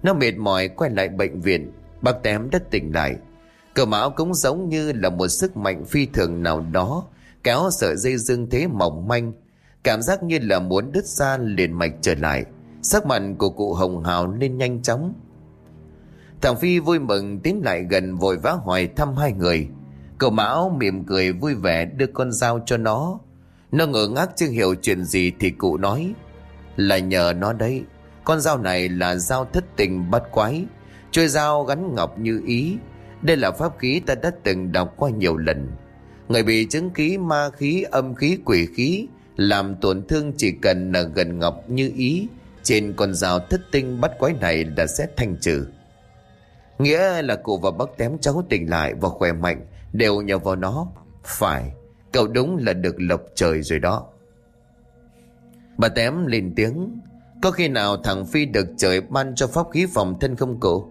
Nó mệt mỏi quay lại bệnh viện, Bác tém đã tỉnh lại. Cờ máu cũng giống như là một sức mạnh phi thường nào đó, Kéo sợi dây dương thế mỏng manh. Cảm giác như là muốn đứt ra liền mạch trở lại. Sắc mặt của cụ hồng hào lên nhanh chóng. Thằng Phi vui mừng tiến lại gần vội vã hỏi thăm hai người. Cậu Mão mỉm cười vui vẻ đưa con dao cho nó. Nó ngỡ ngác chưa hiểu chuyện gì thì cụ nói, Là nhờ nó đấy. Con dao này là dao thất tình bắt quái. Chơi dao gắn ngọc như ý. Đây là pháp khí ta đã từng đọc qua nhiều lần. Người bị chứng khí ma khí, âm khí, quỷ khí, Làm tổn thương chỉ cần là gần ngọc như ý. Trên con dao thất tinh bắt quái này là sẽ thanh trừ. Nghĩa là cụ và bác tém cháu tỉnh lại và khỏe mạnh, Đều nhờ vào nó. Phải. Cậu đúng là được lộc trời rồi đó. Bà tém lên tiếng, Có khi nào thằng Phi được trời ban cho pháp khí phòng thân không cậu?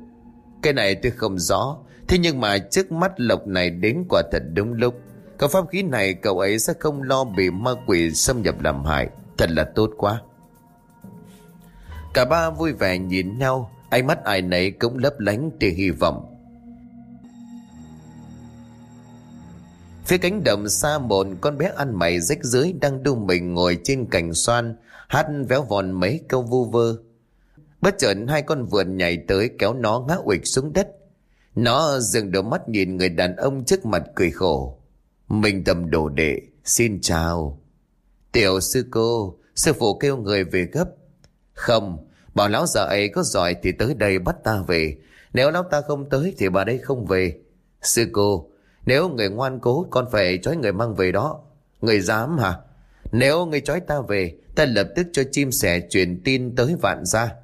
Cái này tôi không rõ, Thế nhưng mà trước mắt lộc này đến quả thật đúng lúc. Có pháp khí này cậu ấy sẽ không lo bị ma quỷ xâm nhập làm hại, Thật là tốt quá. Cả ba vui vẻ nhìn nhau, Ánh mắt ai nấy cũng lấp lánh tia hy vọng. Phía cánh đồng xa một con bé ăn mày rách dưới đang đu mình ngồi trên cành xoan, hát véo vòn mấy câu vu vơ. Bất chợt hai con vượn nhảy tới kéo nó ngã ụịch xuống đất. Nó dừng đôi mắt nhìn người đàn ông trước mặt cười khổ. Mình tầm đồ đệ, xin chào. Tiểu sư cô, sư phụ kêu người về gấp. Không, bảo lão già ấy có giỏi thì tới đây bắt ta về. Nếu lão ta không tới thì bà đây không về. Sư cô, nếu người ngoan cố con phải trói người mang về đó. Người dám hả? Nếu người trói ta về, ta lập tức cho chim sẻ truyền tin tới vạn gia.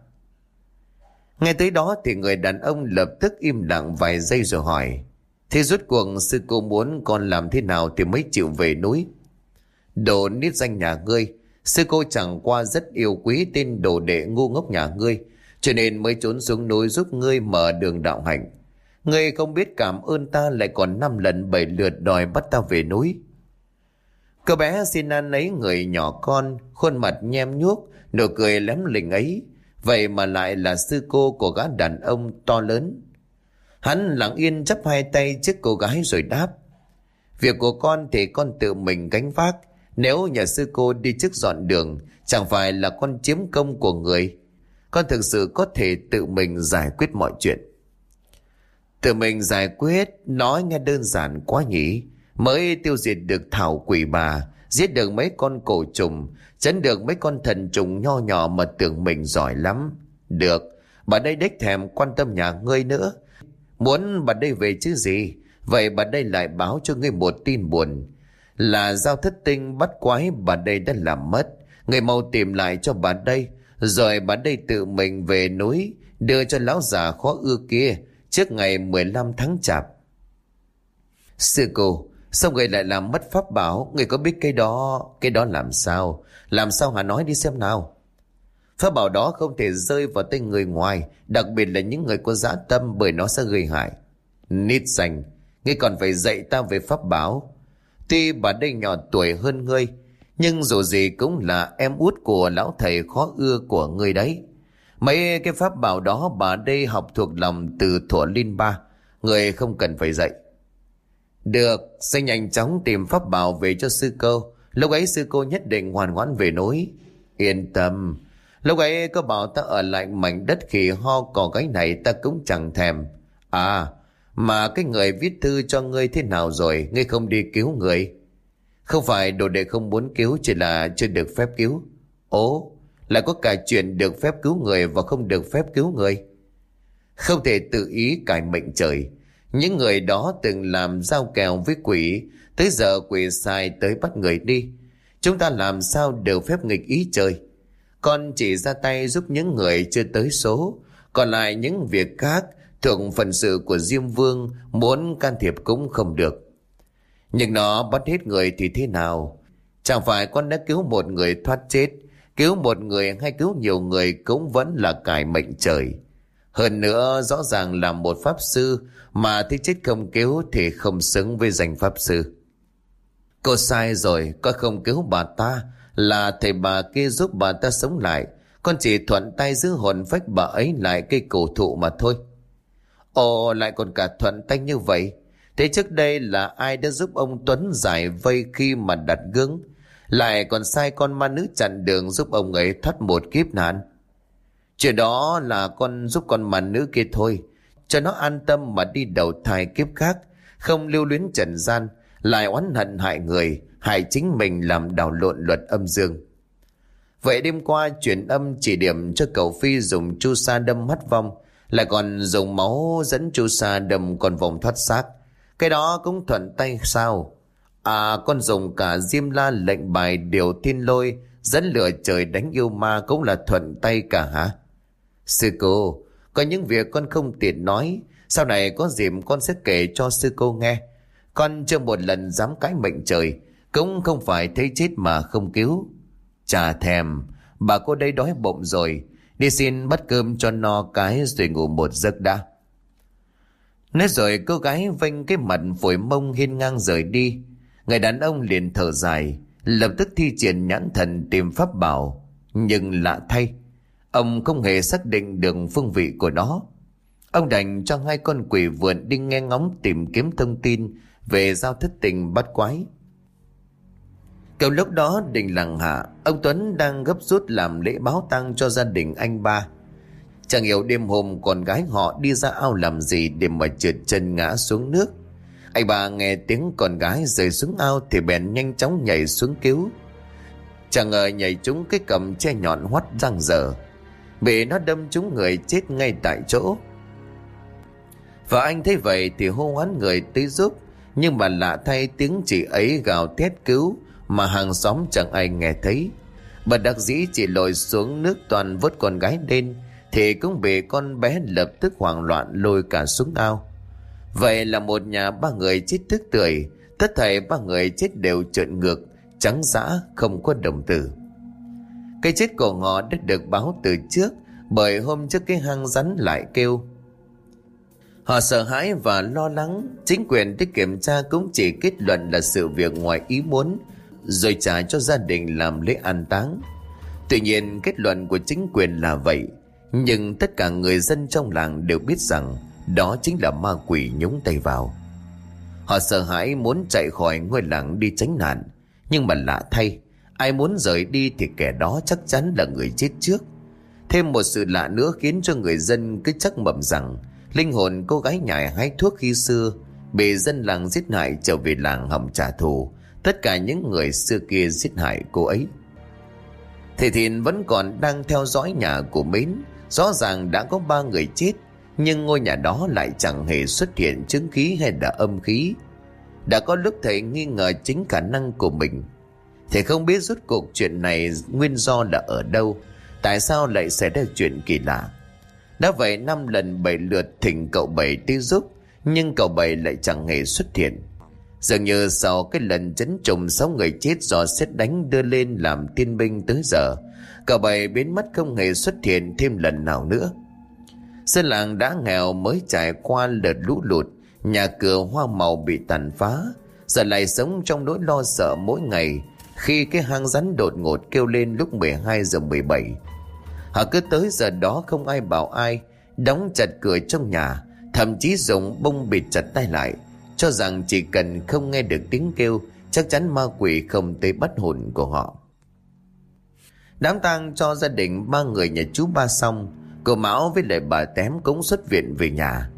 Nghe tới đó thì người đàn ông lập tức im lặng vài giây rồi hỏi. Thế rốt cuộc sư cô muốn con làm thế nào thì mới chịu về núi? Đồ nít danh nhà ngươi, sư cô chẳng qua rất yêu quý tên đồ đệ ngu ngốc nhà ngươi, cho nên mới trốn xuống núi giúp ngươi mở đường đạo hạnh. Ngươi không biết cảm ơn ta lại còn năm lần bảy lượt đòi bắt ta về núi. Cô bé xin ăn ấy người nhỏ con, khuôn mặt nhem nhuốc, nụ cười lém lình ấy. Vậy mà lại là sư cô của gã đàn ông to lớn. Hắn lặng yên chấp hai tay trước cô gái rồi đáp. Việc của con thì con tự mình gánh vác. Nếu nhà sư cô đi trước dọn đường, chẳng phải là con chiếm công của người. Con thực sự có thể tự mình giải quyết mọi chuyện. Tự mình giải quyết, nói nghe đơn giản quá nhỉ. Mới tiêu diệt được thảo quỷ bà, giết được mấy con cổ trùng, chấn được mấy con thần trùng nho nhỏ mà tưởng mình giỏi lắm. Được, bà đây đếch thèm quan tâm nhà ngươi nữa. Muốn bà đây về chứ gì, vậy bà đây lại báo cho ngươi một tin buồn. Là giao thất tinh bắt quái bà đây đã làm mất. Người mau tìm lại cho bà đây, rồi bà đây tự mình về núi, đưa cho lão già khó ưa kia, trước ngày 15 tháng chạp. Sư cô, sao người lại làm mất pháp bảo? Người có biết cái đó, cái đó làm sao? Làm sao hả nói đi xem nào? Pháp bảo đó không thể rơi vào tay người ngoài, đặc biệt là những người có dã tâm bởi nó sẽ gây hại. Nít dành, ngươi còn phải dạy ta về pháp bảo. Tuy bà đây nhỏ tuổi hơn ngươi, nhưng dù gì cũng là em út của lão thầy khó ưa của ngươi đấy. Mấy cái pháp bảo đó bà đây học thuộc lòng từ thuở linh ba. Người không cần phải dạy. Được, sẽ nhanh chóng tìm pháp bảo về cho sư cô. Lúc ấy sư cô nhất định hoàn ngoãn về núi. Yên tâm. Lúc ấy có bảo ta ở lại mảnh đất khỉ ho cỏ gái này ta cũng chẳng thèm. À, mà cái người viết thư cho ngươi thế nào rồi, ngươi không đi cứu người. Không phải đồ đệ không muốn cứu, chỉ là chưa được phép cứu. Ố, lại có cả chuyện được phép cứu người và không được phép cứu người. Không thể tự ý cải mệnh trời. Những người đó từng làm giao kèo với quỷ, tới giờ quỷ sai tới bắt người đi. Chúng ta làm sao được phép nghịch ý trời. Con chỉ ra tay giúp những người chưa tới số, còn lại những việc khác thuộc phần sự của Diêm Vương muốn can thiệp cũng không được. Nhưng nó bắt hết người thì thế nào? Chẳng phải con đã cứu một người thoát chết Cứu một người hay cứu nhiều người cũng vẫn là cải mệnh trời. Hơn nữa rõ ràng là một pháp sư mà thích chết không cứu thì không xứng với danh pháp sư. Cô sai rồi, con không cứu bà ta là thầy bà kia giúp bà ta sống lại. Con chỉ thuận tay giữ hồn phách bà ấy lại cây cổ thụ mà thôi. Ồ lại còn cả thuận tay như vậy. Thế trước đây là ai đã giúp ông Tuấn giải vây khi mà đặt gương? Lại còn sai con ma nữ chặn đường giúp ông ấy thoát một kiếp nạn. Chuyện đó là con giúp con ma nữ kia thôi. Cho nó an tâm mà đi đầu thai kiếp khác. Không lưu luyến trần gian. Lại oán hận hại người. Hại chính mình làm đảo lộn luật âm dương. Vậy đêm qua chuyển âm chỉ điểm cho cậu Phi dùng chu sa đâm mắt vong. Lại còn dùng máu dẫn chu sa đâm con vòng thoát xác. Cái đó cũng thuận tay sao? À con dùng cả diêm la lệnh bài điều thiên lôi dẫn lửa trời đánh yêu ma cũng là thuận tay cả hả? Sư cô, có những việc con không tiện nói. Sau này có dịp con sẽ kể cho sư cô nghe. Con chưa một lần dám cãi mệnh trời. Cũng không phải thấy chết mà không cứu. Chà thèm, bà cô đây đói bụng rồi. Đi xin bắt cơm cho no cái rồi ngủ một giấc đã. Nói rồi cô gái vênh cái mặt phổi mông hiên ngang rời đi. Người đàn ông liền thở dài, lập tức thi triển nhãn thần tìm pháp bảo. Nhưng lạ thay, ông không hề xác định được phương vị của nó. Ông đành cho hai con quỷ vượn đi nghe ngóng tìm kiếm thông tin về giao thất tình bắt quái. Cầu lúc đó đình làng hạ, ông Tuấn đang gấp rút làm lễ báo tang cho gia đình anh ba. Chẳng hiểu đêm hôm con gái họ đi ra ao làm gì để mà trượt chân ngã xuống nước. Anh bà nghe tiếng con gái rơi xuống ao thì bèn nhanh chóng nhảy xuống cứu. Chẳng ngờ nhảy trúng cái cầm che nhọn hoắt răng dở. Bị nó đâm trúng người chết ngay tại chỗ. Và anh thấy vậy thì hô hoán người tới giúp. Nhưng mà lạ thay tiếng chị ấy gào thét cứu mà hàng xóm chẳng ai nghe thấy. Bà đặc dĩ chỉ lội xuống nước toàn vớt con gái lên thì cũng bị con bé lập tức hoảng loạn lôi cả xuống ao. Vậy là một nhà ba người chết tức tuổi tất thảy ba người chết đều trợn ngược, trắng dã không có đồng tử. Cái chết của họ đã được báo từ trước, bởi hôm trước cái hang rắn lại kêu. Họ sợ hãi và lo lắng, chính quyền đi kiểm tra cũng chỉ kết luận là sự việc ngoài ý muốn, rồi trả cho gia đình làm lễ an táng. Tuy nhiên kết luận của chính quyền là vậy, nhưng tất cả người dân trong làng đều biết rằng đó chính là ma quỷ nhúng tay vào. Họ sợ hãi muốn chạy khỏi ngôi làng đi tránh nạn. Nhưng mà lạ thay, ai muốn rời đi thì kẻ đó chắc chắn là người chết trước. Thêm một sự lạ nữa khiến cho người dân cứ chắc mầm rằng linh hồn cô gái nhài hái thuốc khi xưa bị dân làng giết hại trở về làng hầm trả thù tất cả những người xưa kia giết hại cô ấy. Thầy Thìn vẫn còn đang theo dõi nhà của Mến Rõ ràng đã có ba người chết nhưng ngôi nhà đó lại chẳng hề xuất hiện chứng khí hay là âm khí. Đã có lúc thầy nghi ngờ chính khả năng của mình. Thầy không biết rốt cuộc chuyện này nguyên do là ở đâu, Tại sao lại xảy ra chuyện kỳ lạ. Đã vậy năm lần bảy lượt thỉnh cậu bảy đi giúp, Nhưng cậu bảy lại chẳng hề xuất hiện. Dường như sau cái lần chấn trùng sáu người chết do xét đánh đưa lên làm tiên binh tới giờ, Cậu bảy biến mất không hề xuất hiện thêm lần nào nữa. Dân làng đã nghèo mới trải qua đợt lũ lụt. Nhà cửa hoa màu bị tàn phá. Giờ lại sống trong nỗi lo sợ mỗi ngày Khi cái hang rắn đột ngột kêu lên lúc 12 giờ 17 Họ cứ tới giờ đó không ai bảo ai, Đóng chặt cửa trong nhà, Thậm chí dùng bông bịt chặt tay lại, Cho rằng chỉ cần không nghe được tiếng kêu, Chắc chắn ma quỷ không tới bắt hồn của họ. Đám tang cho gia đình ba người nhà chú ba xong Cô Mão với lại bà Tém cũng xuất viện về nhà.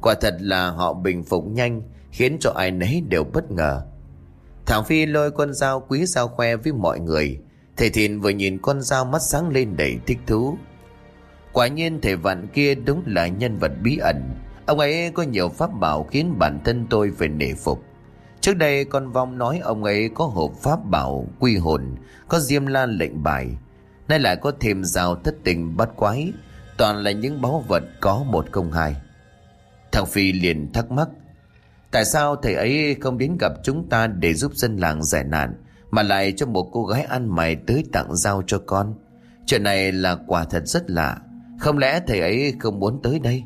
Quả thật là họ bình phục nhanh, Khiến cho ai nấy đều bất ngờ. Thảo Phi lôi con dao quý dao khoe với mọi người, Thầy Thìn vừa nhìn con dao mắt sáng lên đầy thích thú. Quả nhiên thầy vạn kia đúng là nhân vật bí ẩn. Ông ấy có nhiều pháp bảo khiến bản thân tôi phải nể phục. Trước đây con vong nói ông ấy có hộp pháp bảo quy hồn, Có diêm la lệnh bài. Nay lại có thêm rào thất tình bắt quái. Toàn là những báu vật có một công hai. Thằng Phi liền thắc mắc, Tại sao thầy ấy không đến gặp chúng ta Để giúp dân làng giải nạn, Mà lại cho một cô gái ăn mày tới tặng giao cho con? Chuyện này là quả thật rất lạ, Không lẽ thầy ấy không muốn tới đây?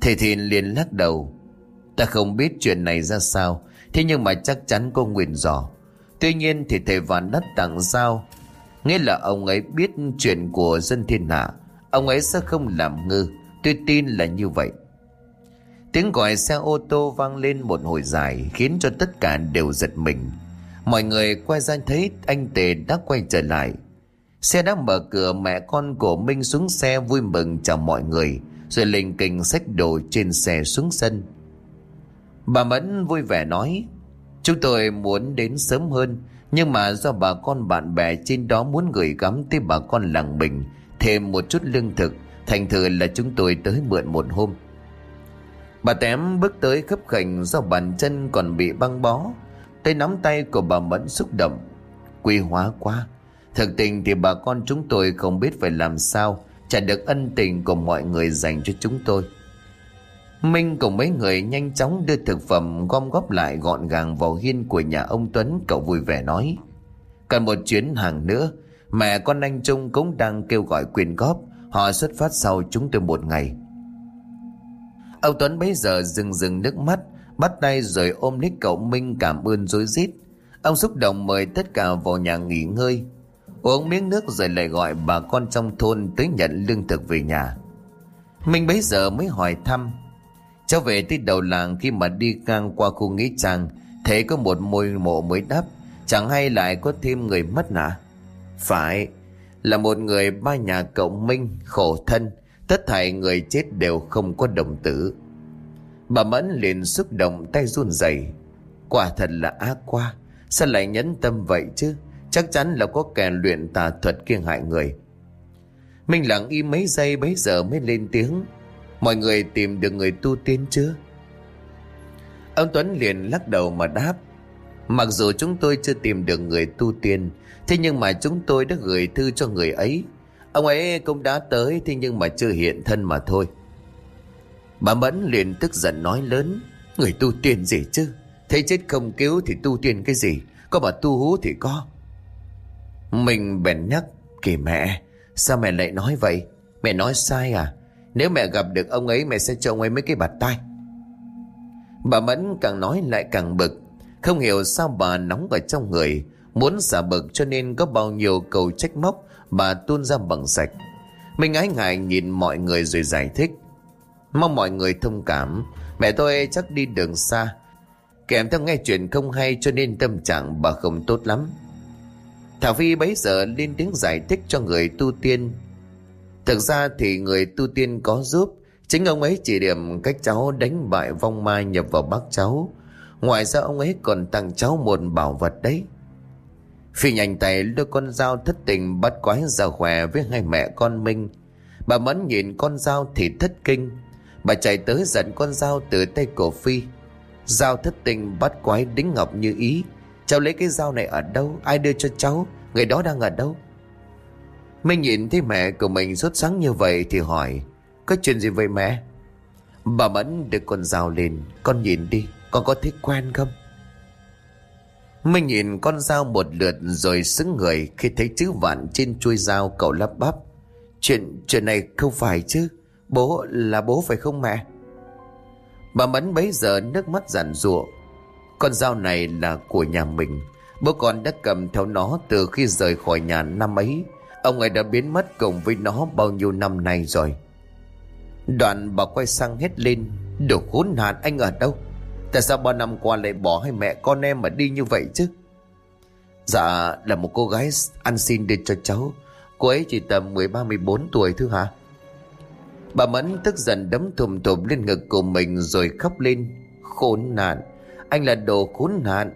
Thầy Thìn liền lắc đầu, Ta không biết chuyện này ra sao, Thế nhưng mà chắc chắn có nguyền rò Tuy nhiên thì thầy Vạn đất tặng giao, Nghĩa là ông ấy biết chuyện của dân thiên hạ. Ông ấy sẽ không làm ngư Tôi tin là như vậy. Tiếng gọi xe ô tô vang lên một hồi dài, Khiến cho tất cả đều giật mình. Mọi người quay ra thấy anh Tề đã quay trở lại. Xe đã mở cửa, mẹ con của Minh xuống xe vui mừng chào mọi người, Rồi lình kình xách đồ trên xe xuống sân. Bà Mẫn vui vẻ nói, Chúng tôi muốn đến sớm hơn, Nhưng mà do bà con bạn bè trên đó muốn gửi gắm tới bà con làng mình Thêm một chút lương thực. Thành thử là chúng tôi tới mượn một hôm. Bà tém bước tới khấp khảnh do bàn chân còn bị băng bó. Tay nắm tay của bà Mẫn xúc động. Quy hóa quá. Thực tình thì bà con chúng tôi không biết phải làm sao Trả được ân tình của mọi người dành cho chúng tôi. Minh cùng mấy người nhanh chóng đưa thực phẩm gom góp lại gọn gàng vào hiên của nhà ông Tuấn, Cậu vui vẻ nói. Cần một chuyến hàng nữa Mẹ con anh Trung cũng đang kêu gọi quyền góp. Họ xuất phát sau chúng tôi một ngày. Ông Tuấn bấy giờ dừng dừng nước mắt, Bắt tay rồi ôm lấy cậu Minh cảm ơn dối rít. Ông xúc động mời tất cả vào nhà nghỉ ngơi. Uống miếng nước rồi lại gọi bà con trong thôn tới nhận lương thực về nhà. Minh bấy giờ mới hỏi thăm. Cháu về tới đầu làng khi mà đi ngang qua khu nghĩa trang, Thấy có một môi mộ mới đắp. Chẳng hay lại có thêm người mất nạ phải. Là một người ba nhà cậu Minh, khổ thân, Tất thảy người chết đều không có đồng tử. Bà Mẫn liền xúc động tay run rẩy. Quả thật là ác quá Sao lại nhẫn tâm vậy chứ? Chắc chắn là có kẻ luyện tà thuật kiêng hại người. Minh lặng im mấy giây bấy giờ mới lên tiếng. Mọi người tìm được người tu tiên chưa? Ông Tuấn liền lắc đầu mà đáp. Mặc dù chúng tôi chưa tìm được người tu tiên Thế nhưng mà chúng tôi đã gửi thư cho người ấy. Ông ấy cũng đã tới, Thế nhưng mà chưa hiện thân mà thôi. Bà Mẫn liền tức giận nói lớn, Người tu tiên gì chứ? Thấy chết không cứu thì tu tiên cái gì? Có bà tu hú thì có. Mình bèn nhắc Kì mẹ, Sao mẹ lại nói vậy? Mẹ nói sai à? Nếu mẹ gặp được ông ấy, mẹ sẽ cho ông ấy mấy cái bạt tay Bà Mẫn càng nói lại càng bực, Không hiểu sao bà nóng ở trong người Muốn xả bực cho nên có bao nhiêu câu trách móc, Bà tuôn ra bằng sạch. Mình ái ngại nhìn mọi người rồi giải thích. Mong mọi người thông cảm. Mẹ tôi chắc đi đường xa. Kèm theo nghe chuyện không hay cho nên tâm trạng bà không tốt lắm. Thảo Phi bấy giờ lên tiếng giải thích cho người tu tiên. Thực ra thì người tu tiên có giúp. Chính ông ấy chỉ điểm cách cháu đánh bại vong mai nhập vào bác cháu. Ngoài ra ông ấy còn tặng cháu một bảo vật đấy. Phi nhanh tay đưa con dao thất tình bắt quái ra khỏe với hai mẹ con Minh Bà Mẫn nhìn con dao thì thất kinh. Bà chạy tới giận con dao từ tay cổ Phi. Dao thất tình bắt quái đính ngọc như ý. Cháu lấy cái dao này ở đâu? Ai đưa cho cháu? Người đó đang ở đâu? Minh nhìn thấy mẹ của mình sốt sáng như vậy Thì hỏi, Có chuyện gì vậy mẹ? Bà Mẫn đưa con dao lên. Con nhìn đi, Con có thấy quen không? Minh nhìn con dao một lượt Rồi xứng người Khi thấy chữ vạn trên chuôi dao cậu lắp bắp. Chuyện chuyện này không phải chứ, Bố là bố phải không mẹ? Bà Mẫn bấy giờ nước mắt giản rụa Con dao này là của nhà mình. Bố con đã cầm theo nó từ khi rời khỏi nhà năm ấy. Ông ấy đã biến mất cùng với nó bao nhiêu năm nay rồi. Đoạn bà quay sang hết lên, Đồ khốn nạn, anh ở đâu? Tại sao bao năm qua lại bỏ hai mẹ con em mà đi như vậy chứ? Dạ là một cô gái ăn xin đưa cho cháu. Cô ấy chỉ tầm 13-14 tuổi thôi hả? Bà Mẫn tức giận đấm thùm thùm lên ngực của mình rồi khóc lên. Khốn nạn, Anh là đồ khốn nạn.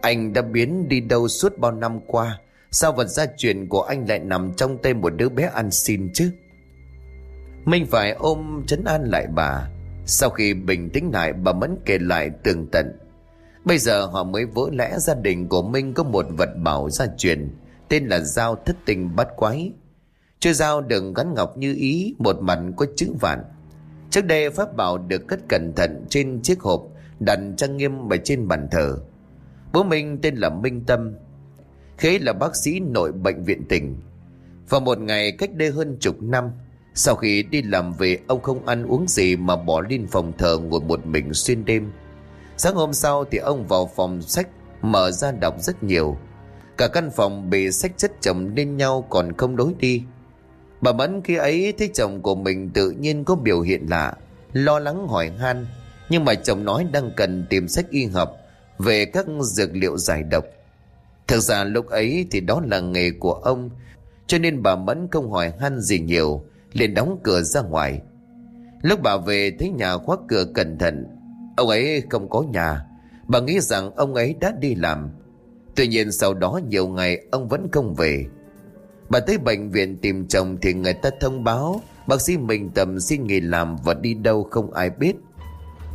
Anh đã biến đi đâu suốt bao năm qua? Sao vật gia truyền của anh lại nằm trong tay một đứa bé ăn xin chứ? Mình phải ôm chấn an lại bà. Sau khi bình tĩnh lại, bà Mẫn kể lại tường tận. Bây giờ họ mới vỡ lẽ gia đình của Minh có một vật bảo gia truyền, Tên là dao thất tình bắt quái. Chưa dao đừng gắn ngọc như ý, Một mặt có chữ vạn. Trước đây pháp bảo được cất cẩn thận trên chiếc hộp, Đặt trang nghiêm ở trên bàn thờ. Bố Minh tên là Minh Tâm, Khế là bác sĩ nội bệnh viện tỉnh. Vào một ngày cách đây hơn chục năm sau khi đi làm về, Ông không ăn uống gì mà bỏ lên phòng thờ Ngồi một mình xuyên đêm. Sáng hôm sau thì ông vào phòng sách, Mở ra đọc rất nhiều. Cả căn phòng bị sách chất chồng lên nhau Còn không đối đi. Bà Mẫn khi ấy thấy chồng của mình Tự nhiên có biểu hiện lạ, Lo lắng hỏi han. Nhưng mà chồng nói đang cần tìm sách y học Về các dược liệu giải độc. Thực ra lúc ấy thì đó là nghề của ông, Cho nên bà Mẫn không hỏi han gì nhiều liền đóng cửa ra ngoài. Lúc bà về thấy nhà khóa cửa cẩn thận, Ông ấy không có nhà. Bà nghĩ rằng ông ấy đã đi làm. Tuy nhiên sau đó nhiều ngày ông vẫn không về. Bà tới bệnh viện tìm chồng thì người ta thông báo, Bác sĩ mình tầm xin nghỉ làm và đi đâu không ai biết.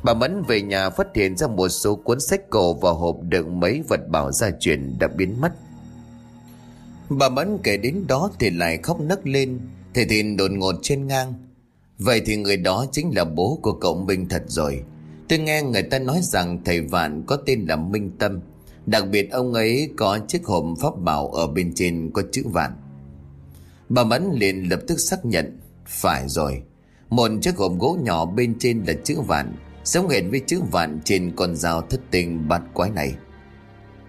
Bà Mẫn về nhà phát hiện ra một số cuốn sách cổ và hộp đựng mấy vật bảo gia truyền đã biến mất. Bà Mẫn kể đến đó thì lại khóc nấc lên. Thầy Thìn đột ngột trên ngang. Vậy thì người đó chính là bố của cậu Minh thật rồi. Tôi nghe người ta nói rằng thầy Vạn có tên là Minh Tâm. Đặc biệt ông ấy có chiếc hộp pháp bảo ở bên trên có chữ Vạn. Bà Mẫn liền lập tức xác nhận, Phải rồi. Một chiếc hộp gỗ nhỏ bên trên là chữ Vạn, Giống hệt với chữ Vạn trên con dao thất tình bát quái này.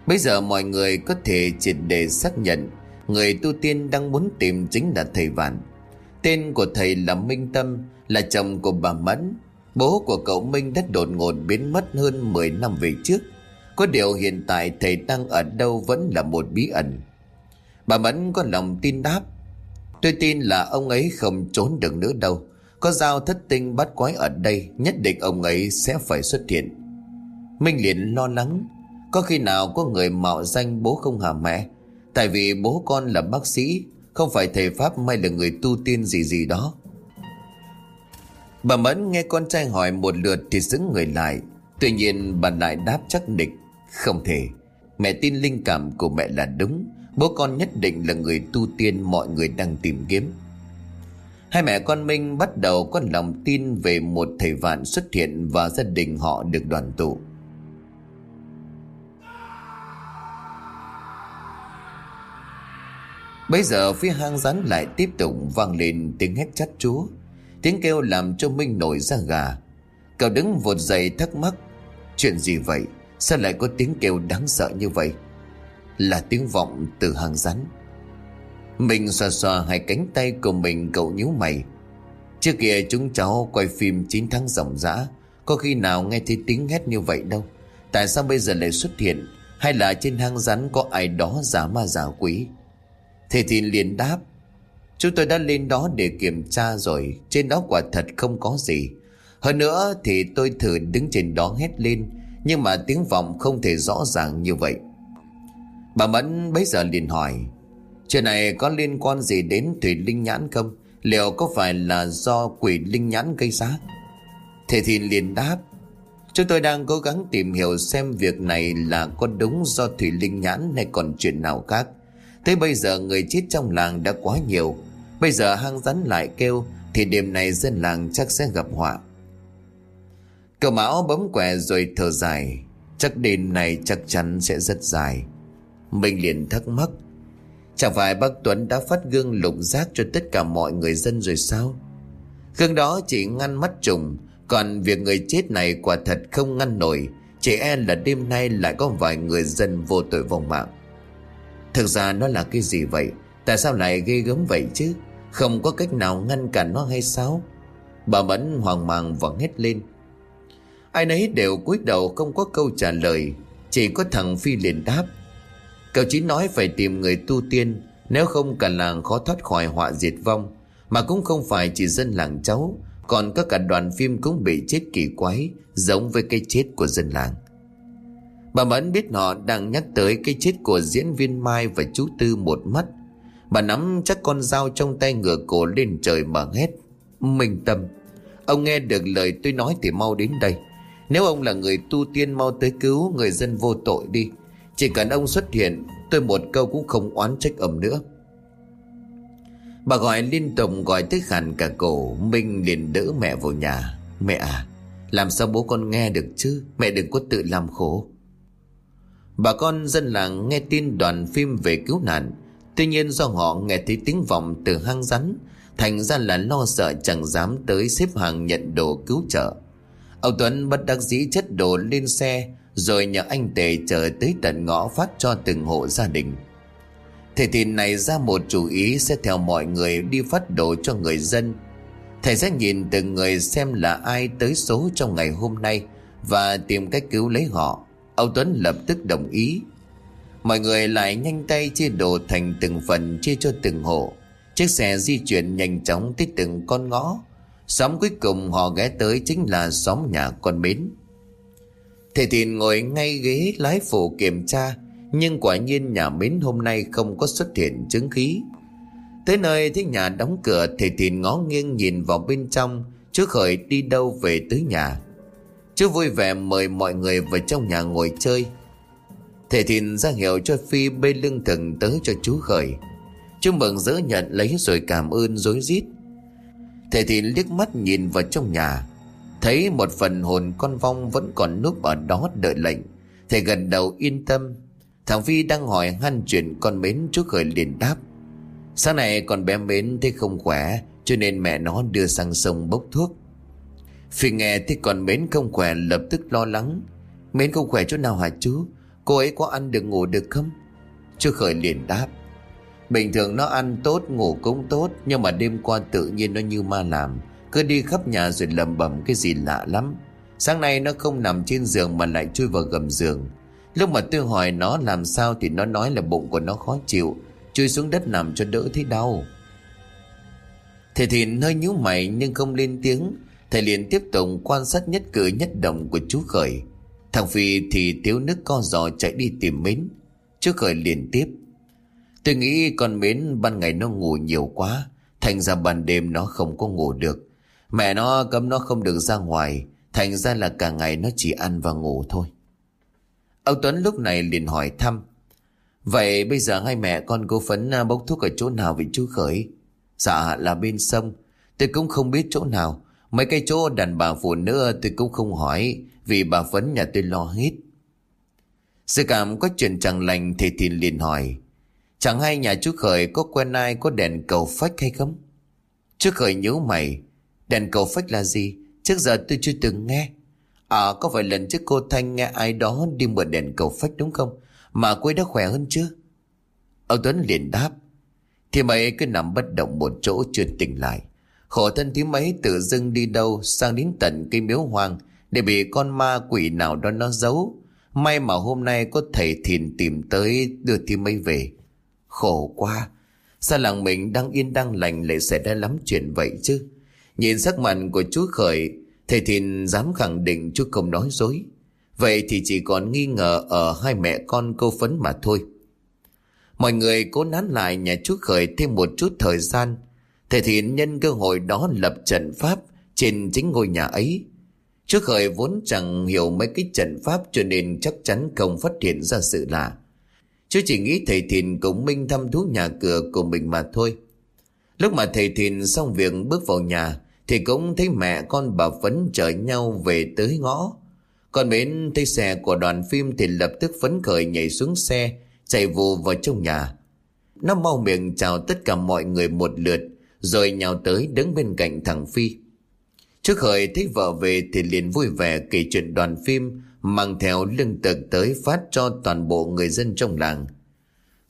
Bây giờ mọi người có thể triệt để xác nhận, Người tu tiên đang muốn tìm chính là thầy Vạn. Tên của thầy là Minh Tâm, Là chồng của bà Mẫn. Bố của cậu Minh đã đột ngột biến mất hơn 10 năm về trước. Có điều hiện tại thầy đang ở đâu vẫn là một bí ẩn. Bà Mẫn có lòng tin đáp. Tôi tin là ông ấy không trốn được nữa đâu. Có dao thất tinh bắt quái ở đây, Nhất định ông ấy sẽ phải xuất hiện. Minh liền lo lắng. Có khi nào có người mạo danh bố không hả mẹ? Tại vì bố con là bác sĩ không phải thầy Pháp may là người tu tiên gì gì đó. Bà Mẫn nghe con trai hỏi một lượt thì xứng người lại. Tuy nhiên, bà lại đáp chắc địch, Không thể. Mẹ tin linh cảm của mẹ là đúng. Bố con nhất định là người tu tiên mọi người đang tìm kiếm. Hai mẹ con Minh bắt đầu có lòng tin về một thầy vạn xuất hiện và gia đình họ được đoàn tụ. Bây giờ phía hang rắn lại tiếp tục vang lên tiếng hét chát chúa. Tiếng kêu làm cho Minh nổi ra gà. Cậu đứng vột dậy thắc mắc. Chuyện gì vậy? Sao lại có tiếng kêu đáng sợ như vậy? Là tiếng vọng từ hang rắn. Mình xoa xoa hai cánh tay của mình, cậu nhíu mày. Trước kia chúng cháu quay phim 9 tháng ròng rã. Có khi nào nghe thấy tiếng hét như vậy đâu. Tại sao bây giờ lại xuất hiện? Hay là trên hang rắn có ai đó giả ma giả quý? Thầy thì liền đáp, Chúng tôi đã lên đó để kiểm tra rồi, Trên đó quả thật không có gì. Hơn nữa thì tôi thử đứng trên đó hét lên, Nhưng mà tiếng vọng không thể rõ ràng như vậy. Bà Mẫn bấy giờ liền hỏi, Chuyện này có liên quan gì đến Thủy Linh Nhãn không? Liệu có phải là do quỷ Linh Nhãn gây ra? Thầy thì liền đáp, Chúng tôi đang cố gắng tìm hiểu xem việc này là có đúng do Thủy Linh Nhãn hay còn chuyện nào khác. Thế bây giờ người chết trong làng đã quá nhiều. Bây giờ hang rắn lại kêu, Thì đêm này dân làng chắc sẽ gặp họa. Cậu Mão bấm quẻ rồi thở dài. Chắc đêm này chắc chắn sẽ rất dài. Mình liền thắc mắc. Chẳng phải bác Tuấn đã phát gương lục giác cho tất cả mọi người dân rồi sao? Gương đó chỉ ngăn mắt trùng, Còn việc người chết này quả thật không ngăn nổi. Chỉ e là đêm nay lại có vài người dân vô tội vong mạng. Thực ra nó là cái gì vậy? Tại sao lại ghê gớm vậy chứ? Không có cách nào ngăn cản nó hay sao? Bà Mẫn hoang mang và hét lên. Ai nấy đều cúi đầu không có câu trả lời, Chỉ có thằng Phi liền đáp. Cậu chỉ nói phải tìm người tu tiên, Nếu không cả làng khó thoát khỏi họa diệt vong. Mà cũng không phải chỉ dân làng cháu, Còn có cả đoàn phim cũng bị chết kỳ quái, Giống với cái chết của dân làng. Bà Mẫn biết họ đang nhắc tới cái chết của diễn viên Mai và chú Tư một mắt. Bà nắm chắc con dao trong tay ngửa cổ lên trời mà hét. Minh tâm, ông nghe được lời tôi nói thì mau đến đây. Nếu ông là người tu tiên mau tới cứu người dân vô tội đi. Chỉ cần ông xuất hiện, tôi một câu cũng không oán trách ông nữa. Bà gọi liên tục gọi tới khàn cả cổ Minh liền đỡ mẹ vào nhà Mẹ à Làm sao bố con nghe được chứ Mẹ đừng có tự làm khổ Bà con dân làng nghe tin đoàn phim về cứu nạn. Tuy nhiên do họ nghe thấy tiếng vọng từ hang rắn, Thành ra là lo sợ chẳng dám tới xếp hàng nhận đồ cứu trợ. Ông Tuấn bất đắc dĩ chất đồ lên xe, Rồi nhờ anh Tề chờ tới tận ngõ phát cho từng hộ gia đình. Thầy thìn này ra một chủ ý sẽ theo mọi người đi phát đồ cho người dân. Thầy sẽ nhìn từng người xem là ai tới số trong ngày hôm nay Và tìm cách cứu lấy họ. Ông Tuấn lập tức đồng ý. Mọi người lại nhanh tay chia đồ thành từng phần chia cho từng hộ. Chiếc xe di chuyển nhanh chóng tới từng con ngõ. Xóm cuối cùng họ ghé tới chính là xóm nhà con bến. Thầy Thìn ngồi ngay ghế lái phụ kiểm tra, Nhưng quả nhiên nhà bến hôm nay không có xuất hiện chứng khí. Tới nơi thấy nhà đóng cửa, Thầy Thìn ngó nghiêng nhìn vào bên trong, Trước Khởi đi đâu về tới nhà. Chú vui vẻ mời mọi người vào trong nhà ngồi chơi. Thầy Thìn ra hiệu cho Phi bê lưng thần tới cho chú Khởi. Chú mừng dỡ nhận lấy rồi cảm ơn rối rít. Thầy Thìn liếc mắt nhìn vào trong nhà. Thấy một phần hồn con vong vẫn còn núp ở đó đợi lệnh. Thầy gần đầu yên tâm. Thằng Phi đang hỏi han chuyện con mến chú Khởi liền đáp. Sáng nay con bé mến thấy không khỏe, Cho nên mẹ nó đưa sang sông bốc thuốc. Phi nghe thì còn mến không khỏe, lập tức lo lắng. Mến không khỏe chỗ nào hả chú? Cô ấy có ăn được, ngủ được không? Chú Khởi liền đáp. Bình thường nó ăn tốt, ngủ cũng tốt, Nhưng mà đêm qua tự nhiên nó như ma làm. Cứ đi khắp nhà rồi lầm bầm cái gì lạ lắm. Sáng nay nó không nằm trên giường Mà lại chui vào gầm giường. Lúc mà tôi hỏi nó làm sao Thì nó nói là bụng của nó khó chịu, Chui xuống đất nằm cho đỡ thấy đau. Thầy Thìn hơi nhíu mày Nhưng không lên tiếng. Thầy liền tiếp tục quan sát nhất cử nhất động của chú Khởi. Thằng Phi thì thiếu nước co giò chạy đi tìm Mến. Chú Khởi liền tiếp. Tôi nghĩ con Mến ban ngày nó ngủ nhiều quá, Thành ra ban đêm nó không có ngủ được. Mẹ nó cấm nó không được ra ngoài, Thành ra là cả ngày nó chỉ ăn và ngủ thôi. Ông Tuấn lúc này liền hỏi thăm. Vậy bây giờ hai mẹ con cô Phấn à, bốc thuốc ở chỗ nào vậy chú Khởi? Dạ là bên sông. Tôi cũng không biết chỗ nào. Mấy cái chỗ đàn bà phụ nữ tôi cũng không hỏi, Vì bà Phấn nhà tôi lo hết Sự cảm có chuyện chẳng lành Thì Thìn liền hỏi, Chẳng hay nhà chú Khởi có quen ai có đèn cầu phách hay không? Chú Khởi nhớ mày, Đèn cầu phách là gì? Trước giờ tôi chưa từng nghe À có phải lần trước cô Thanh nghe ai đó đi mượn đèn cầu phách đúng không? Mà cô ấy đã khỏe hơn chưa? Ông Tuấn liền đáp, Thì mày cứ nằm bất động một chỗ chưa tỉnh lại Khổ thân thím mấy tự dưng đi đâu sang đến tận cây miếu hoang để bị con ma quỷ nào đó nó giấu. May mà hôm nay có thầy thìn tìm tới đưa thím mấy về. Khổ quá, sao làng mình đang yên đang lành lại xảy ra lắm chuyện vậy chứ? Nhìn sắc mặt của chú Khởi, thầy thìn dám khẳng định chú không nói dối. Vậy thì chỉ còn nghi ngờ ở hai mẹ con câu phấn mà thôi. Mọi người cố nán lại nhà chú Khởi thêm một chút thời gian Thầy Thiện nhân cơ hội đó lập trận pháp trên chính ngôi nhà ấy. Trước khởi vốn chẳng hiểu mấy cái trận pháp cho nên chắc chắn không phát hiện ra sự lạ. Chứ chỉ nghĩ thầy Thiện cũng minh thăm thú nhà cửa của mình mà thôi. Lúc mà thầy Thiện xong việc bước vào nhà, thì cũng thấy mẹ con bà Phấn chở nhau về tới ngõ. Còn bên thấy xe của đoàn phim thì lập tức phấn khởi nhảy xuống xe, chạy vù vào trong nhà. Nó mau miệng chào tất cả mọi người một lượt rồi nhào tới đứng bên cạnh thằng Phi. Trước khởi thấy vợ về Thì liền vui vẻ kể chuyện đoàn phim Mang theo lương thực tới phát cho toàn bộ người dân trong làng.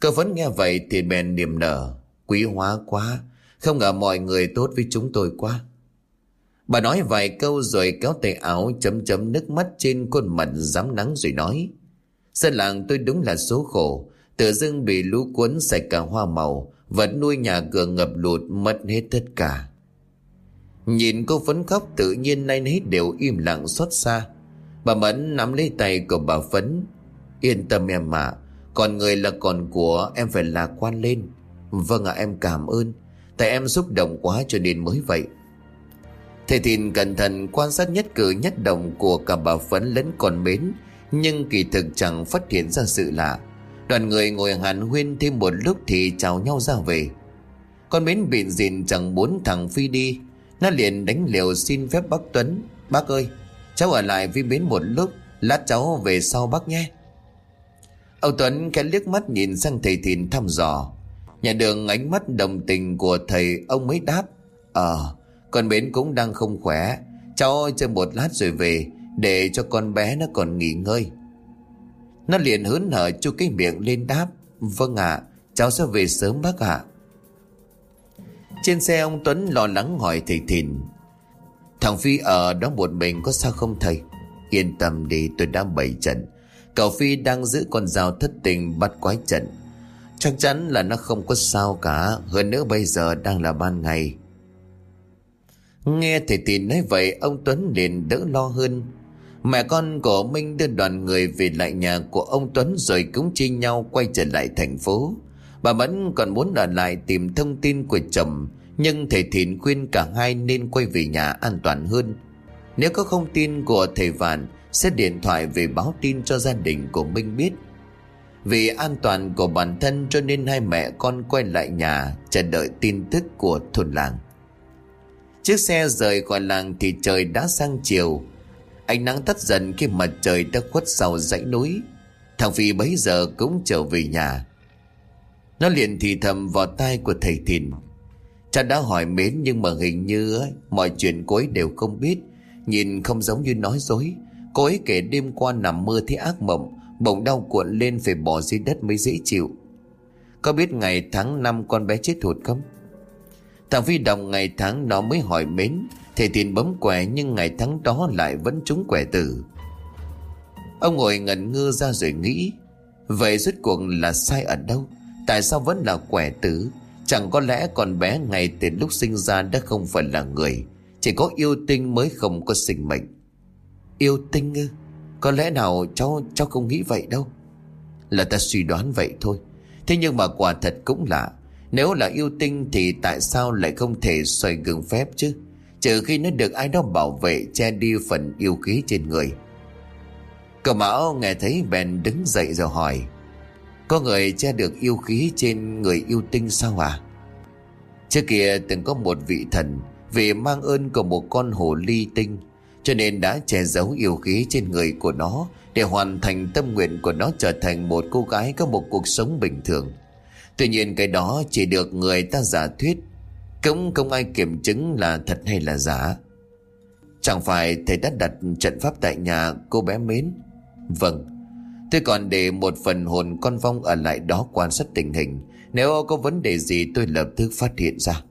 Cơ vẫn nghe vậy thì bèn niềm nở, Quý hóa quá, Không ngờ mọi người tốt với chúng tôi quá. Bà nói vài câu rồi kéo tay áo chấm chấm nước mắt trên khuôn mặt dám nắng rồi nói, Dân làng tôi đúng là số khổ, Tự dưng bị lũ cuốn sạch cả hoa màu và nuôi nhà cửa ngập lụt, mất hết tất cả. Nhìn cô Phấn khóc, tự nhiên nay nấy đều im lặng xót xa. Bà Mẫn nắm lấy tay của bà Phấn. Yên tâm em ạ Còn người là còn của em phải lạc quan lên. Vâng ạ, em cảm ơn. Tại em xúc động quá cho nên mới vậy. Thầy Thìn cẩn thận quan sát nhất cử nhất động của cả bà Phấn lẫn còn mến, Nhưng kỳ thực chẳng phát hiện ra sự lạ. Đoàn người ngồi hàn huyên thêm một lúc thì chào nhau ra về. Con mến bịn dịn chẳng muốn thằng Phi đi. Nó liền đánh liều xin phép bác Tuấn, Bác ơi, Cháu ở lại với bến một lúc, Lát cháu về sau bác nhé. Ông Tuấn khẽ liếc mắt nhìn sang thầy thìn thăm dò. Nhà đường ánh mắt đồng tình của thầy Ông mới đáp Ờ con Mến cũng đang không khỏe. Cháu chơi một lát rồi về, Để cho con bé nó còn nghỉ ngơi. Nó liền hớn hở chu cái miệng lên đáp. Vâng ạ, Cháu sẽ về sớm bác ạ. Trên xe ông Tuấn lo lắng hỏi thầy Thìn. Thằng Phi ở đó một mình có sao không thầy? Yên tâm đi, tôi đã bày trận. Cậu Phi đang giữ con dao thất tình bắt quái trận. Chắc chắn là nó không có sao cả. Hơn nữa bây giờ đang là ban ngày. Nghe thầy Thìn nói vậy, Ông Tuấn liền đỡ lo hơn. Mẹ con của Minh đưa đoàn người về lại nhà của ông Tuấn Rồi cũng chia nhau quay trở lại thành phố. Bà Mẫn còn muốn ở lại tìm thông tin của chồng, Nhưng thầy Thìn khuyên cả hai nên quay về nhà an toàn hơn. Nếu có thông tin của thầy Vạn, Sẽ điện thoại về báo tin cho gia đình của Minh biết. Vì an toàn của bản thân cho nên hai mẹ con quay lại nhà Chờ đợi tin tức của thôn làng. Chiếc xe rời khỏi làng thì trời đã sang chiều. Ánh nắng tắt dần khi mặt trời đã khuất sau dãy núi. Thằng Phi bấy giờ cũng trở về nhà. Nó liền thì thầm vào tai của thầy Thìn. Cha đã hỏi mến nhưng mà hình như ấy, mọi chuyện cô ấy đều không biết. Nhìn không giống như nói dối. Cô ấy kể đêm qua nằm mơ thấy ác mộng Bỗng đau cuộn lên phải bỏ dưới đất mới dễ chịu. Có biết ngày tháng năm con bé chết hụt không? Thằng Phi đồng ngày tháng nó mới hỏi mến. Thầy tiền bấm quẻ nhưng ngày tháng đó lại vẫn trúng quẻ tử. Ông ngồi ngẩn ngơ ra rồi nghĩ, Vậy rốt cuộc là sai ở đâu? Tại sao vẫn là quẻ tử? Chẳng có lẽ con bé ngày từ lúc sinh ra đã không phải là người, Chỉ có yêu tinh mới không có sinh mệnh. Yêu tinh ư? Có lẽ nào cháu cháu không nghĩ vậy đâu. Là ta suy đoán vậy thôi. Thế nhưng mà quả thật cũng lạ. Nếu là yêu tinh thì tại sao lại không thể xoay gương phép chứ? Trừ khi nó được ai đó bảo vệ che đi phần yêu khí trên người. Cờ Mão nghe thấy bèn đứng dậy rồi hỏi, Có người che được yêu khí trên người yêu tinh sao à Trước kia từng có một vị thần Vì mang ơn của một con hồ ly tinh, Cho nên đã che giấu yêu khí trên người của nó Để hoàn thành tâm nguyện của nó trở thành một cô gái có một cuộc sống bình thường. Tuy nhiên cái đó chỉ được người ta giả thuyết cũng không ai kiểm chứng là thật hay là giả. Chẳng phải thầy đã đặt trận pháp tại nhà cô bé mến? Vâng. Tôi còn để một phần hồn con vong ở lại đó quan sát tình hình, Nếu có vấn đề gì tôi lập tức phát hiện ra.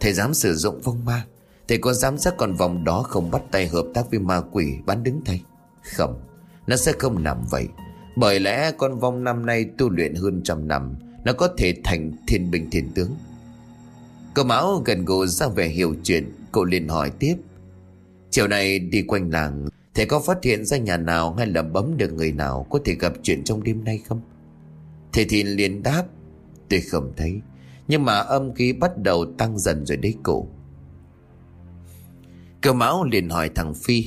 Thầy dám sử dụng vong ma, Thầy có dám chắc con vong đó không bắt tay hợp tác với ma quỷ bán đứng thầy Không, Nó sẽ không làm vậy. Bởi lẽ con vong năm nay tu luyện hơn trăm năm, Nó có thể thành thiên binh thiên tướng. Cô Mão gần gù ra vẻ hiểu chuyện. Cậu liền hỏi tiếp. Chiều nay đi quanh làng, Thầy có phát hiện ra nhà nào hay là bấm được người nào Có thể gặp chuyện trong đêm nay không? Thầy Thìn liền đáp. Tôi không thấy, Nhưng mà âm khí bắt đầu tăng dần rồi đấy cậu. Cơ Mão liền hỏi thằng Phi.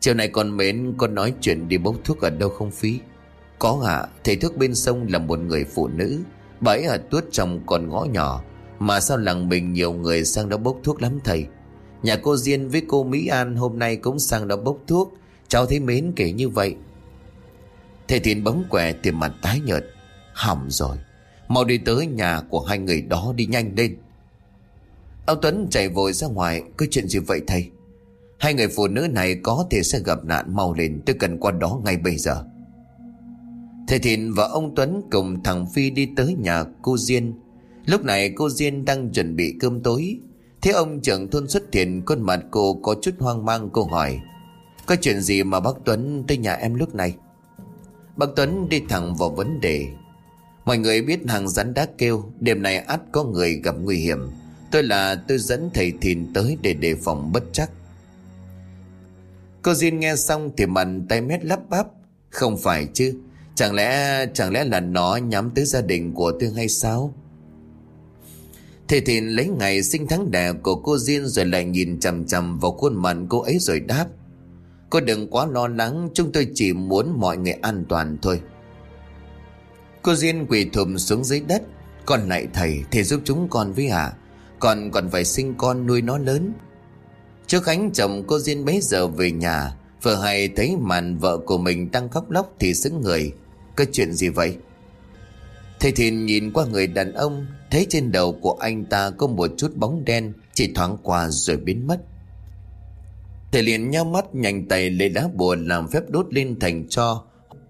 Chiều nay con mến con nói chuyện đi bốc thuốc ở đâu không Phi? Có ạ, Thầy thuốc bên sông là một người phụ nữ. Bà ấy ở tuốt trong con ngõ nhỏ mà sao làng mình nhiều người sang đó bốc thuốc lắm thầy? Nhà cô Diên với cô Mỹ An hôm nay cũng sang đó bốc thuốc. Cháu thấy mến kể như vậy. Thầy Thiện bấm quẻ tìm mặt tái nhợt. Hỏng rồi. Mau đi tới nhà của hai người đó đi nhanh lên. Ông Tuấn chạy vội ra ngoài. Có chuyện gì vậy thầy? Hai người phụ nữ này có thể sẽ gặp nạn mau lên. Tôi cần qua đó ngay bây giờ. Thầy Thìn và ông Tuấn cùng thằng Phi đi tới nhà cô Diên. Lúc này cô Diên đang chuẩn bị cơm tối. Thế ông trưởng thôn xuất hiện, Khuôn mặt cô có chút hoang mang, cô hỏi, Có chuyện gì mà bác Tuấn tới nhà em lúc này? Bác Tuấn đi thẳng vào vấn đề. Mọi người biết hàng rắn đã kêu, Đêm nay ắt có người gặp nguy hiểm. Tôi là tôi dẫn thầy Thìn tới để đề phòng bất chắc. Cô Diên nghe xong thì mặn tay mét lắp bắp, Không phải chứ, Chẳng lẽ chẳng lẽ là nó nhắm tới gia đình của tôi hay sao? Thầy Thìn lấy ngày sinh tháng đẻ của cô Diên rồi lại nhìn chằm chằm vào khuôn mặt cô ấy rồi đáp. Cô đừng quá lo lắng, chúng tôi chỉ muốn mọi người an toàn thôi. Cô Diên quỳ thùm xuống dưới đất. Con lại thầy, thầy giúp chúng con với hả? Còn còn phải sinh con nuôi nó lớn. Trước khánh chồng cô Diên bấy giờ về nhà, vừa hay thấy màn vợ của mình đang khóc lóc thì sững người. Có chuyện gì vậy? Thầy Thìn nhìn qua người đàn ông Thấy trên đầu của anh ta có một chút bóng đen, Chỉ thoáng qua rồi biến mất. Thầy liền nhau mắt, nhanh tay lấy lá bùa Làm phép đốt lên thành cho,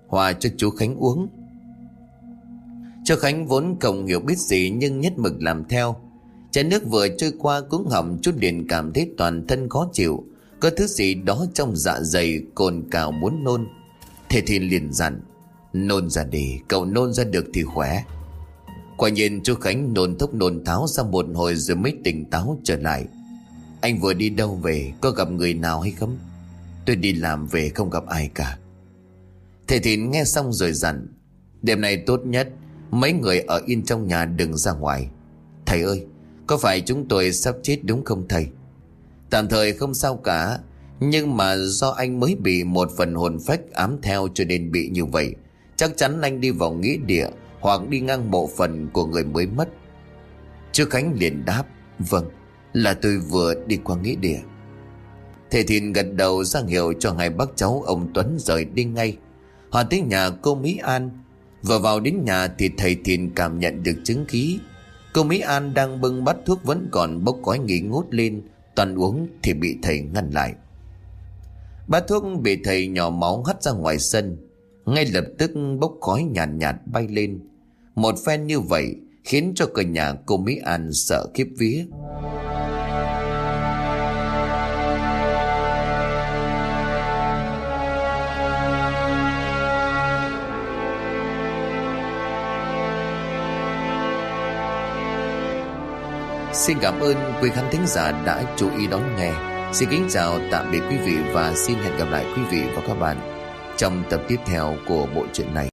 Hòa cho chú Khánh uống. Cho Khánh vốn không hiểu biết gì Nhưng nhất mực làm theo. Chén nước vừa trôi qua cũng hỏng Chút liền cảm thấy toàn thân khó chịu. Có thứ gì đó trong dạ dày Cồn cào muốn nôn. Thầy thì liền dặn, Nôn ra đi, Cậu nôn ra được thì khỏe. Quả nhiên chú Khánh nôn thốc nôn tháo ra một hồi rồi mới tỉnh táo trở lại. Anh vừa đi đâu về, Có gặp người nào hay không? Tôi đi làm về không gặp ai cả. Thầy Thìn nghe xong rồi dặn, Đêm nay tốt nhất, Mấy người ở yên trong nhà đừng ra ngoài. Thầy ơi, Có phải chúng tôi sắp chết đúng không thầy? Tạm thời không sao cả, Nhưng mà do anh mới bị một phần hồn phách ám theo cho nên bị như vậy, Chắc chắn anh đi vào nghĩa địa hoặc đi ngang bộ phận của người mới mất. Chú Khánh liền đáp Vâng là tôi vừa đi qua nghĩa địa. Thầy Thìn gật đầu ra hiệu cho hai bác cháu ông Tuấn rời đi ngay. Họ tới nhà cô Mỹ An. Vừa vào đến nhà thì thầy Thìn cảm nhận được chứng khí. Cô Mỹ An đang bưng bát thuốc vẫn còn bốc khói nghỉ ngút lên. Toàn uống thì bị thầy ngăn lại. Bát thuốc bị thầy nhỏ máu hắt ra ngoài sân. Ngay lập tức bốc khói nhàn nhạt, nhạt bay lên. Một phen như vậy Khiến cho cả nhà cô Mỹ An sợ khiếp vía Xin cảm ơn quý khán thính giả đã chú ý đón nghe Xin kính chào, tạm biệt quý vị và xin hẹn gặp lại quý vị và các bạn trong tập tiếp theo của bộ truyện này.